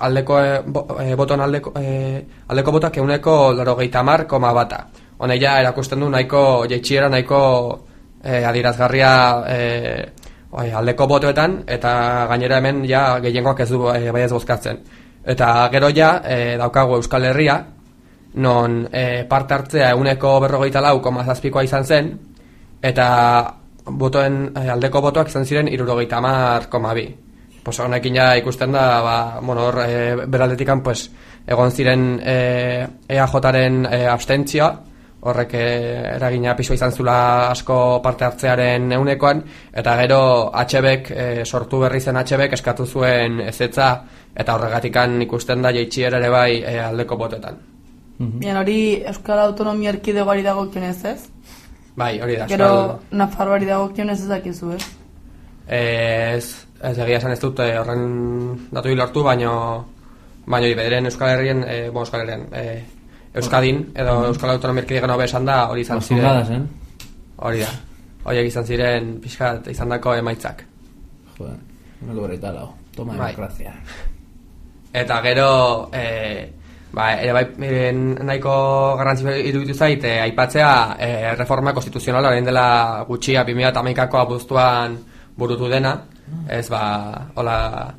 aldeko e, bo, e, aldeko, e, aldeko botak euneko larogeita mar koma bata. Hone ja erakusten du nahiko jeitxiera nahiko e, adirazgarria e, bai, aldeko botoetan, eta gainera hemen ja gehiengoak ez du e, bai ez bozkatzen. Eta gero ja e, daukagu Euskal Herria, non e, parte hartzea euneko berrogeita lau koma zazpikoa izan zen, eta botoen eh, aldeko botoak izan ziren irurogeita mar koma. Pues honekin ja ikusten da, ba, bueno, hor, e, beraldetikan, pues, egon ziren e, EAJ-aren e, abstentzioa, horrek e, eragina piso izan zula asko parte hartzearen eunekoan, eta gero HBek, e, sortu berri zen HBek eskatu zuen ezetza, eta horregatikan ikusten da jeitxier ere bai e, aldeko botetan. Bien, hori Euskal Autonomia Erkidegoari dago kionez ez? Bai, hori da. Gero Euskal- Nafarroari dago kionez ez dakizu ez? Ez, ez egia esan ez dut eh, horren datu lortu, baino baino bederen Euskal Herrien, eh, bueno, Euskal Herrien, eh, Euskadin edo Mhm. Euskal Autonomia Erkidegoan hobe esan da, hori izan ziren. Osungadas, eh? Hori da. Horiek izan ziren pixkat izandako emaitzak. Joder, no berreita lau. Toma Bai. demokrazia. Eta gero, e, ba, ere bai, e, nahiko garrantzi iruditu zait, e, aipatzea e, reforma konstituzionala orain dela gutxia 2008ko abuztuan burutu dena, ez ba, hola,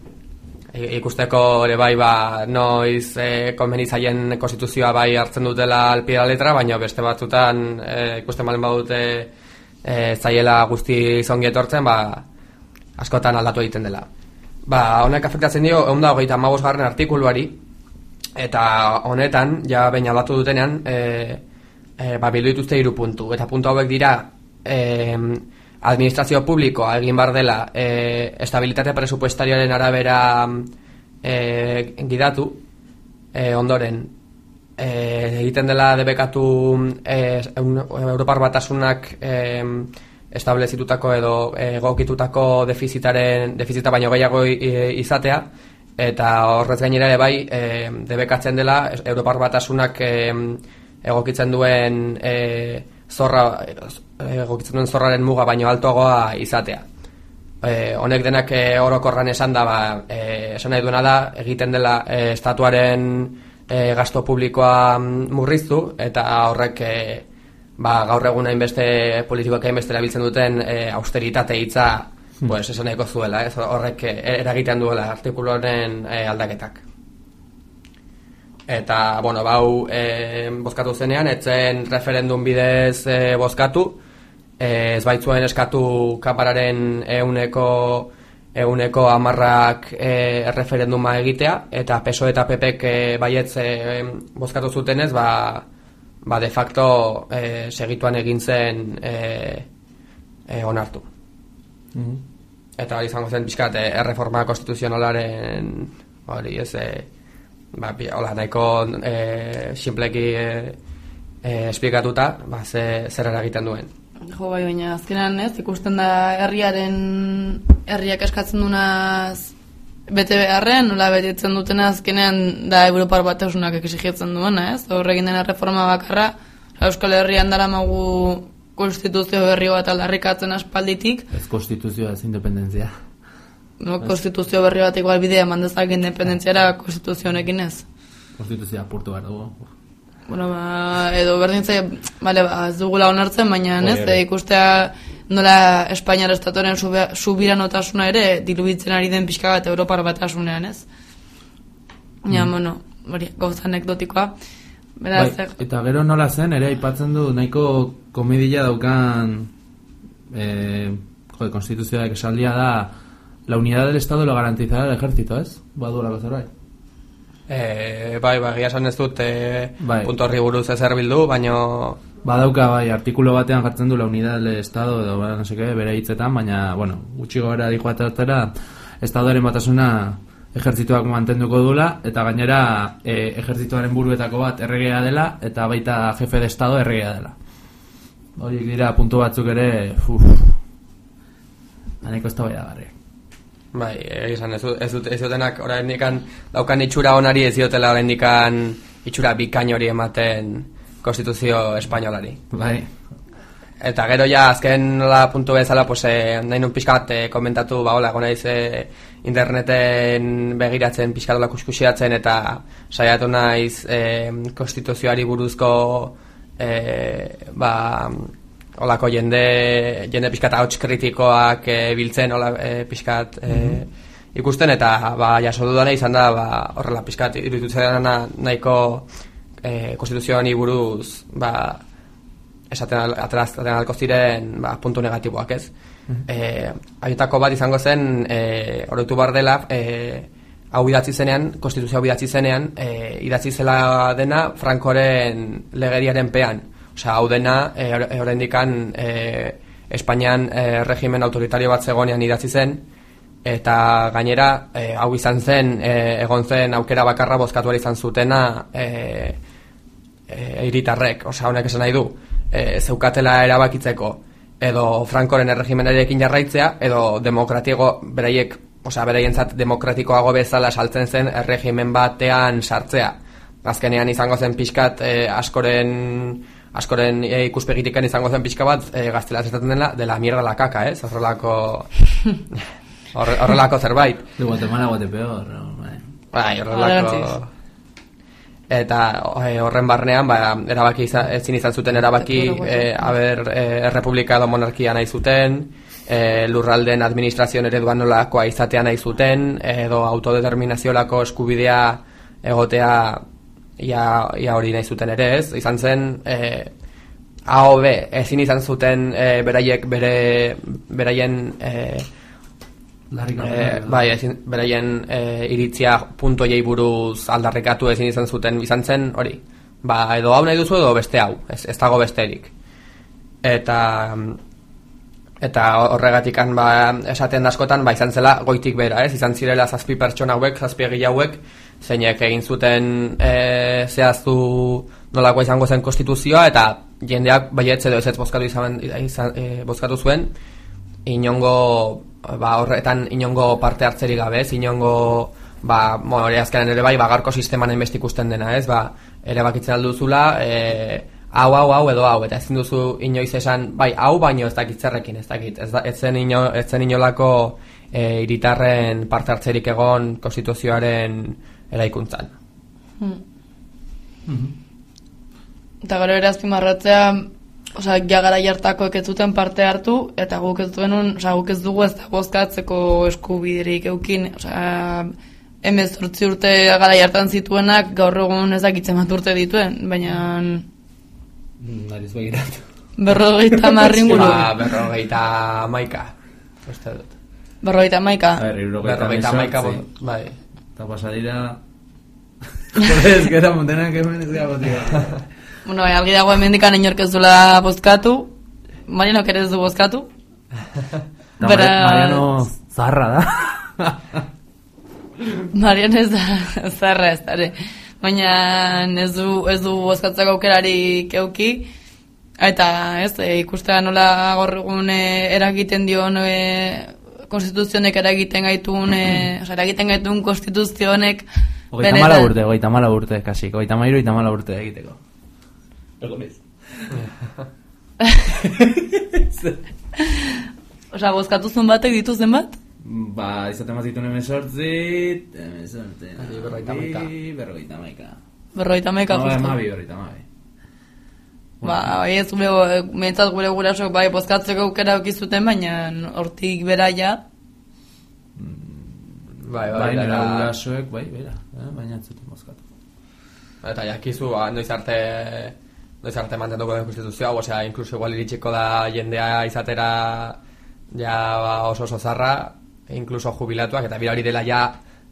ikusteko ere bai, ba, noiz e, konbenitzaien konstituzioa bai hartzen dutela alpida letra, baina beste batzutan e, ikusten balen badute e, zaiela guzti zongi etortzen, ba, askotan aldatu egiten dela. Ba, honek afektatzen dio, egun da hogeita garren artikuluari, eta honetan, ja behin aldatu dutenean, e, e, ba, bildu dituzte hiru puntu. Eta puntu hauek dira, e, administrazio publikoa egin bar dela, e, estabilitate presupuestarioaren arabera e, gidatu, e, ondoren, e, egiten dela debekatu e, Europar batasunak e, establezitutako edo egokitutako defizitaren defizita baino gehiago i- izatea eta horrez gainera ere bai e, debekatzen dela Europar batasunak e, egokitzen duen e, zorra e, egokitzen duen zorraren muga baino altoagoa izatea. E, honek denak e, orokorran esan da ba, e, esan nahi duena da egiten dela e, estatuaren e, gasto publikoa mm, murriztu eta horrek e, ba, gaur egun hainbeste politikoak hainbeste erabiltzen duten e, austeritate hitza Hmm. pues, esan nahiko zuela, ez? horrek e, eragiten duela artikulu honen e, aldaketak. Eta, bueno, bau e, bozkatu zenean, etzen referendum bidez e, bozkatu, e, ez baitzuen eskatu kapararen euneko euneko amarrak e, referenduma egitea, eta PSOE eta PPek e, baietz e, bozkatu zutenez, ba, ba de facto e, segituan egin zen e, e, onartu. Eta hori izango zen pixkat e, erreforma konstituzionalaren hori ez e, ba, pi- hola, nahiko e, simpleki e, e, esplikatuta ba, ze, zer eragiten duen. Jo, bai, baina azkenan ez, ikusten da herriaren herriak eskatzen dunaz bete beharren, nola betetzen dutena azkenean da Europar batasunak exigitzen duena, ez? Hor egin dena reforma bakarra, Euskal Herrian dara konstituzio berri bat aldarrikatzen aspalditik, Ez konstituzioa ez independentzia. No, konstituzio berri bat igual bidea eman dezak independentziara konstituzio honekin ez. Konstituzioa apurtu behar dugu. Bueno, ba, edo berdin zai, bale, ba, ez dugula onartzen, baina ez, e, ikustea nola Espainiar estatuaren sube- subiranotasuna ere dilubitzen ari den pixka bat Europar batasunean, ez? Ja, Mm. bueno, hori, gauza anekdotikoa. Beraz, Bai, eta gero nola zen, ere aipatzen du nahiko komedia daukan eh, jode, konstituzioak esaldia da la unidad del Estado lo garantizará el ejército, ez? Baduela zerbait. E, bai, bai, egia esan ez dut e, Bai. punto horri buruz ezer bildu, baino... Badauka, bai, artikulo batean jartzen du la unidad del Estado edo, ba, no seke, bere hitzetan, baina, bueno, gutxi gora dijoatatera, Estadoaren batasuna ejertzituak mantenduko dula, eta gainera e, ejertzituaren buruetako bat erregea dela, eta baita jefe de Estado erregea dela. Horiek dira puntu batzuk ere, uff, aneko ez da Bai, egia esan ez, ez, dut, ez dutenak oraindikan daukan itxura onari ez diotela oraindikan itxura bikain hori ematen konstituzio espainolari. Bai. Eta gero ja azken la puntu bezala pues eh, nahi nun pixka bat eh, komentatu ba hola naiz eh, interneten begiratzen pixka dola kuskusiatzen eta saiatu naiz eh, konstituzioari buruzko eh, ba olako jende jende pixkat hauts kritikoak eh, biltzen hola eh, pixkat eh, ikusten eta ba jaso dudana izan da ba horrela pixkat iruditzen nahiko eh, konstituzioari buruz ba esaten ateratzen alko ziren ba, puntu negatiboak ez. Mhm. Eh, haietako bat izango zen eh, oroitu bar dela eh, hau idatzi zenean, konstituzio hau idatzi zenean eh, idatzi zela dena Frankoren legediaren pean. Osea, hau dena eh, or- eh, oraindikan eh, Espainian eh, regimen autoritario bat zegonean idatzi zen eta gainera eh, hau izan zen eh, egon zen aukera bakarra bozkatu izan zutena eh, eh, hiritarrek, osea honek esan nahi du eh, zeukatela erabakitzeko edo Frankoren erregimenarekin jarraitzea edo demokratiko beraiek osea beraientzat demokratikoago bezala saltzen zen erregimen batean sartzea. Azkenean izango zen pixkat eh, askoren askoren eh, ikuspegitiken izango zen pixka bat eh, gaztela esaten dela de la mierda la caca, ez? Horrelako horre- horrelako zerbait. De Guatemala, Guatepeor, no, bai. Horrelako eta eh, horren barnean ba, erabaki izan, ezin izan zuten erabaki eh, haber eh, errepublika edo monarkia nahi zuten eh, lurralden administrazioen ereduan nolakoa izatea nahi zuten edo autodeterminaziolako eskubidea egotea ia, ia hori nahi zuten ere ez izan zen eh, AOB ezin izan zuten eh, beraiek bere beraien eh, Eh, bai, ezin, beraien eh, iritzia punto jei buruz aldarrikatu ezin izan zuten izan zen hori. Ba, edo hau nahi duzu edo beste hau, ez, ez dago besterik. Eta eta horregatikan ba, esaten askotan ba, izan zela goitik bera, ez? Izan zirela zazpi pertsona hauek, zazpi egile hauek, zeinek egin zuten e, zehaztu nolakoa izango zen konstituzioa eta jendeak baietz edo ez ez bozkatu izan, izan e, bozkatu zuen. Inongo ba, horretan inongo parte hartzerik gabe, ez? Inongo ba, bueno, hori azkenan ere bai bagarko sisteman hainbeste ikusten dena, ez? Ba, ere bakitzen alduzula, e, hau, hau, hau edo hau, eta ezin duzu inoiz esan, bai, hau baino ez dakit zerrekin, ez dakit, ez, da, ez, zen, ino, ez zen inolako e, iritarren parte hartzerik egon konstituzioaren eraikuntzan. Hmm. Eta gero ere azpimarratzea, osea, ja gara jartakoek ez zuten parte hartu, eta guk ez duen, osea, guk ez dugu ez da bozkatzeko eskubiderik eukin, osea, emez zortzi urte gara jartan zituenak gaur egun ez dakitzen bat urte dituen, baina Nariz begiratu. berrogeita marrin Ba, berrogeita maika, uste dut. Berrogeita maika. Berrogeita maika, bai. Eta pasadira... Que era montenak hemen ez gara. Bueno, bai, algi dago hemendikan inork ez duela bozkatu, Marianok ere ez du bozkatu. Mari- Mariano zarra da. Marian ez da zarra ez dare. Baina ez du, ez du bozkatzeko aukerarik euki. Eta ez, e, ikustea nola gaur egun e, eragiten dion e, konstituzionek eragiten gaitun, e, osea, eragiten gaitun konstituzionek Hogeita mala urte, hogeita mala urte, kasi. Hogeita mairu, hogeita mala urte egiteko. Osea, bozkatu zuen batek dituzten bat? Ba, izaten mazitun emesortzit, emesortzit, berrogeita hamaika. berrogeita hamaika. Berrogeita hamaika, No, justu. emabi, berrogeita emabi. Ba, bai ez bego, mentzat gure gurasok bai bozkatzeko aukera aukizuten, baina hortik bera ja, Bai, Bai, nire eta- gurasoek, bai, bera, eh, baina ez zuten mozkatu. Eta jakizu, ba, noiz arte noiz arte mantenduko den konstituzioa, osea, inkluso igual iritsiko da jendea izatera ja ba, oso oso zarra, inkluso jubilatuak, eta bira hori dela ja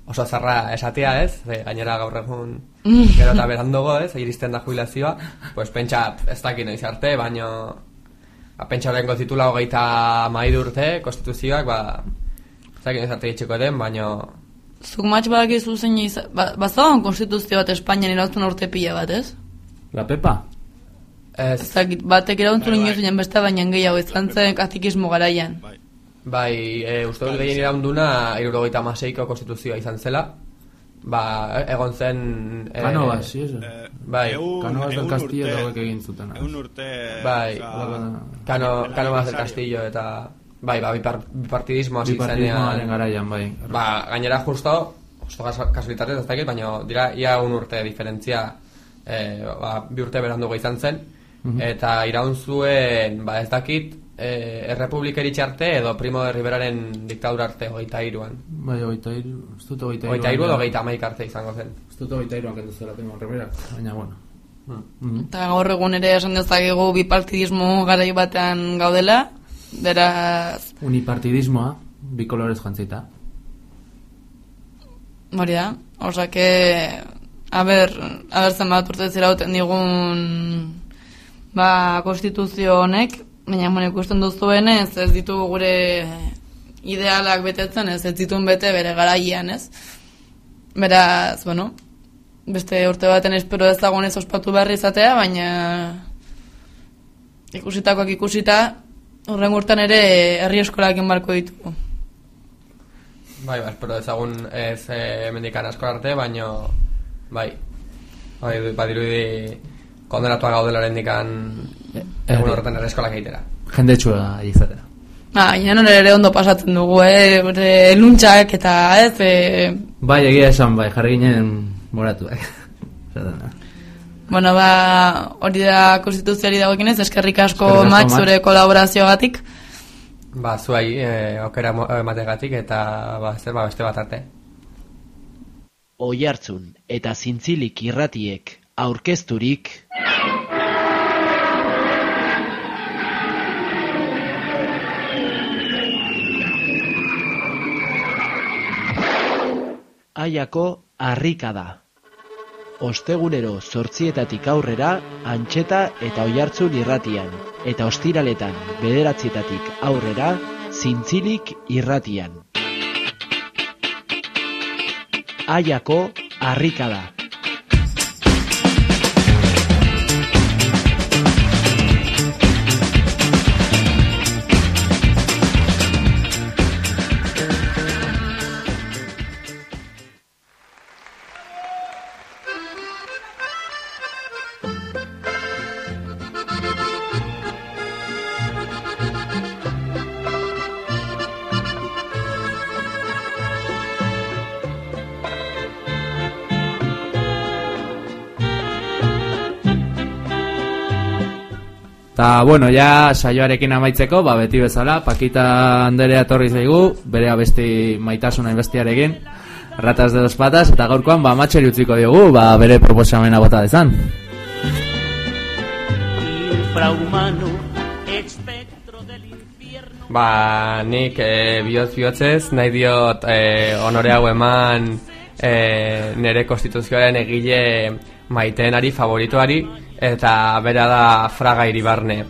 oso zarra esatea, ez? Ze, gainera gaur egun gero eta berandogo, ez? Iristen da jubilazioa, pues pentsa, ez dakit noiz arte, baino ba, pentsa horrengo titula hogeita maidu urte, konstituzioak, ba, ez dakit noiz arte itxiko den, baino zuk matx badakizu zein izan, ba, bazagoan konstituzio bat Espainian irauztun urte pila bat, ez? La Pepa? Ez. Ez dakit, batek irauntzun Bai, inoiz ginen beste baina gehiago izan zen katikismo garaian. Bai, e, uste dut gehien iraunduna irurogeita maseiko konstituzioa izan zela. Ba, egon zen... E, Cánovas, sí, eso. Bai. Cánovas del Castillo eta hauek egin zuten. Egun urte... Bai, Cano, el Cánovas del. Castillo eta... Bai, ba, bipar, bipartidismo hasi Bipartidismoaren garaian, bai. Ba, gainera justo, justo kas- kasualitatez ez dakit, baina dira ia un urte diferentzia e, ba, bi urte berandugo izan zen, Mhm. eta iraun zuen, ba ez dakit, e, errepublika eritxe arte edo Primo de Riveraren diktadura arte hogeita iruan. Bai, hogeita iru, ez dut hogeita Hogeita iru edo hogeita hamaika arte izango zen. Ez dut hogeita iruan kendu zela Primo Rivera, baina bueno. Mhm. Eta gaur egun ere esan dezakegu bipartidismo garai batean gaudela, beraz, Unipartidismoa, bi kolorez jantzita. hori da, osa que, a ber, a ber zenbat urte zirauten digun, ba, konstituzio honek, baina bueno, ikusten duzuenez, ez ditu gure idealak betetzen, ez ez dituen bete bere garaian, ez? Beraz, bueno, beste urte baten espero ezagunez ospatu behar izatea, baina ikusitakoak ikusita, horren urtean ere herri eskolakin barko ditugu. Bai, ba, espero ezagun ez e, mendikan asko arte, baino bai, bai, badirudi kondenatuak gaudela oraindikan egun horretan ere eskolak egitera. Jendetsua izatera. Ah, nore ere ondo pasatzen dugu, eh? Gure luntxak eta ez, eh, Bai, egia esan, bai, jarri ginen moratuak. Esaten da. bueno, ba, hori da konstituzioari dagoekinez, eskerrik asko Eskerrik asko, Mats. zure kolaborazioagatik. Ba, zuai, e, aukera mo- emategatik eta ba, zer ba, beste bat arte. Oihartzun eta zintzilik irratiek aurkezturik Aiako harrika da. Ostegunero zortzietatik aurrera antxeta eta oihartzun irratian, eta ostiraletan bederatzietatik aurrera zintzilik irratian. Aiako harrika da. Ta bueno, ja saioarekin amaitzeko, ba beti bezala, Pakita Anderea etorri zaigu, bere abesti maitasuna bestiarekin, Ratas de dos patas eta gaurkoan ba matxeri utziko diogu, ba bere proposamena bota dezan. Ba, nik e, bihotz bihotzez nahi diot e, honore hau eman e, nire konstituzioaren egile maiteenari favorituari eta bera da Fraga Iribarne.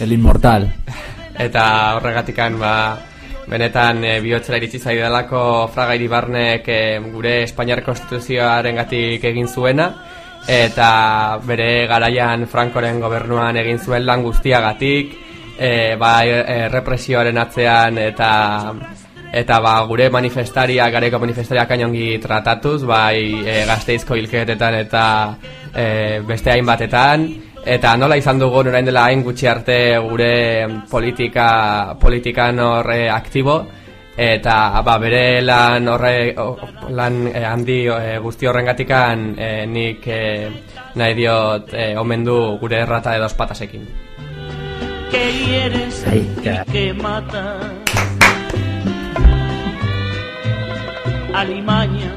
El inmortal. Eta horregatikan ba, benetan e, bihotzera iritsi zaidalako Fraga Iribarnek e, gure Espainiar konstituzioaren gatik egin zuena eta bere garaian Frankoren gobernuan egin zuen lan guztiagatik e, ba, e, represioaren atzean eta eta ba, gure manifestaria, gareko manifestariak ainongi tratatuz, bai e, gazteizko hilketetan eta e, beste hainbatetan, eta nola izan dugu orain dela hain gutxi arte gure politika, politikan horre aktibo, eta ba, bere lan horre lan eh, handi eh, guzti horrengatikan eh, nik eh, nahi diot eh, omendu gure errata edo espatasekin. que hieres que matas. Alimaña,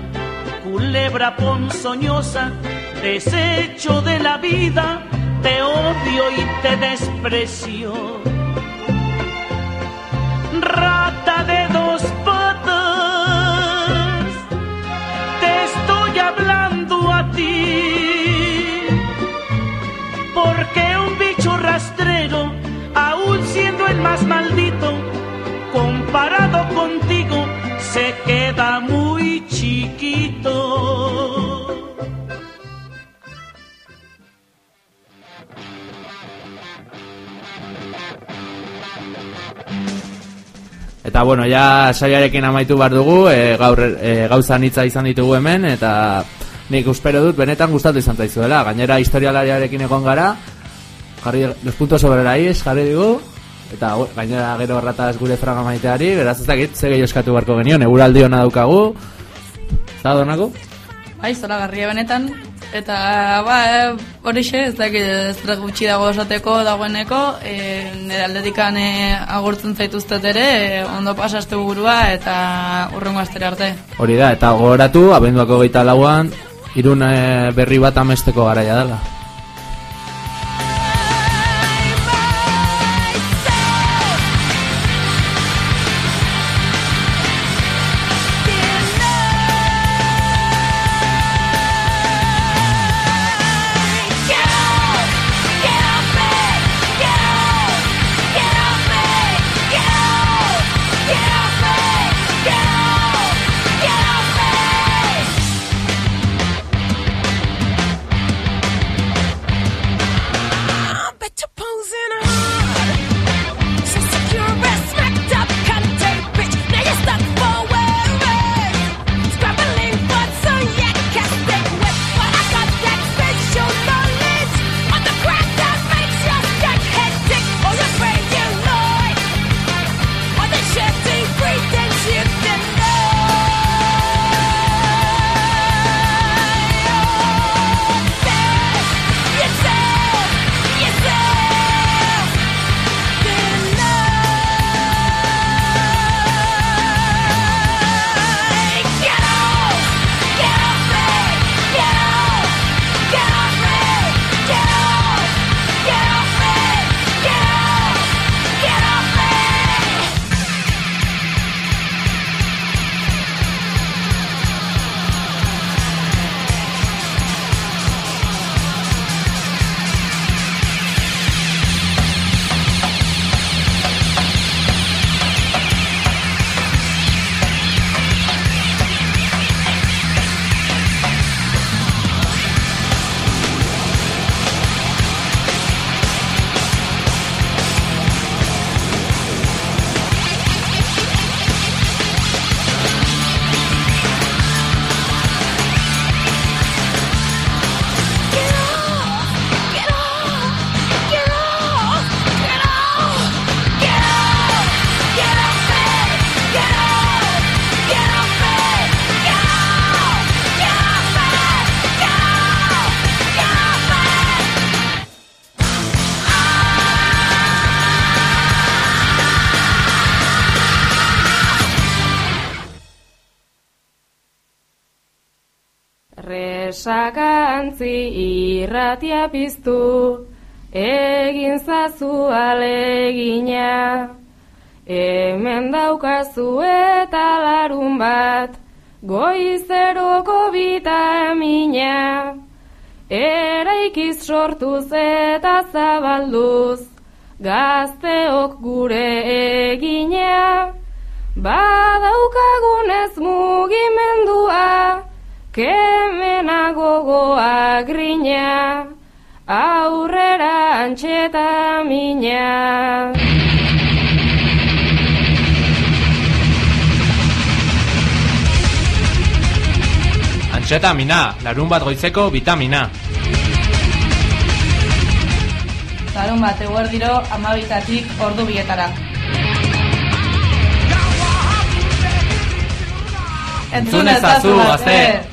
culebra ponzoñosa, desecho de la vida, te odio y te desprecio. Rata de dos patas, te estoy hablando a ti. Porque un bicho rastrero, aún siendo el más maldito, se queda muy chiquito. Eta bueno, ja saiarekin amaitu behar dugu, e, gaur e, gauza nitza izan ditugu hemen, eta nik uspero dut benetan gustatu izan zaizuela. Gainera historialariarekin egon gara, jarri los puntos sobre la is, jarri dugu, eta gainera gero errataz gure fraga maiteari, beraz ez dakit, ze gehi eskatu beharko genion, eguraldi hona daukagu, eta donako? Bai, zoragarria benetan. Eta, ba, eh, horixe, ez dakit ez gutxi dago esateko dagoeneko, e, nire aldetikan e, agurtzen zaituztet ere, e, ondo pasaste burua eta urrengo astera arte. Hori da, eta gogoratu, abenduako geita lauan, irun eh, berri bat amesteko garaia dela. Irratia piztu, egin zazu alegina. Hemen daukazu eta larun bat, goizeroko bitamina. Eraikiz sortuz eta zabalduz, gazteok gure egina. Badaukagunez mugimendua, kemena gogoa grina, aurrera antxeta mina. Antxetamina, larun bat goizeko vitamina. Larun bat eguerdiro amabitatik ordu bietara. Entzun ezazu, gazte!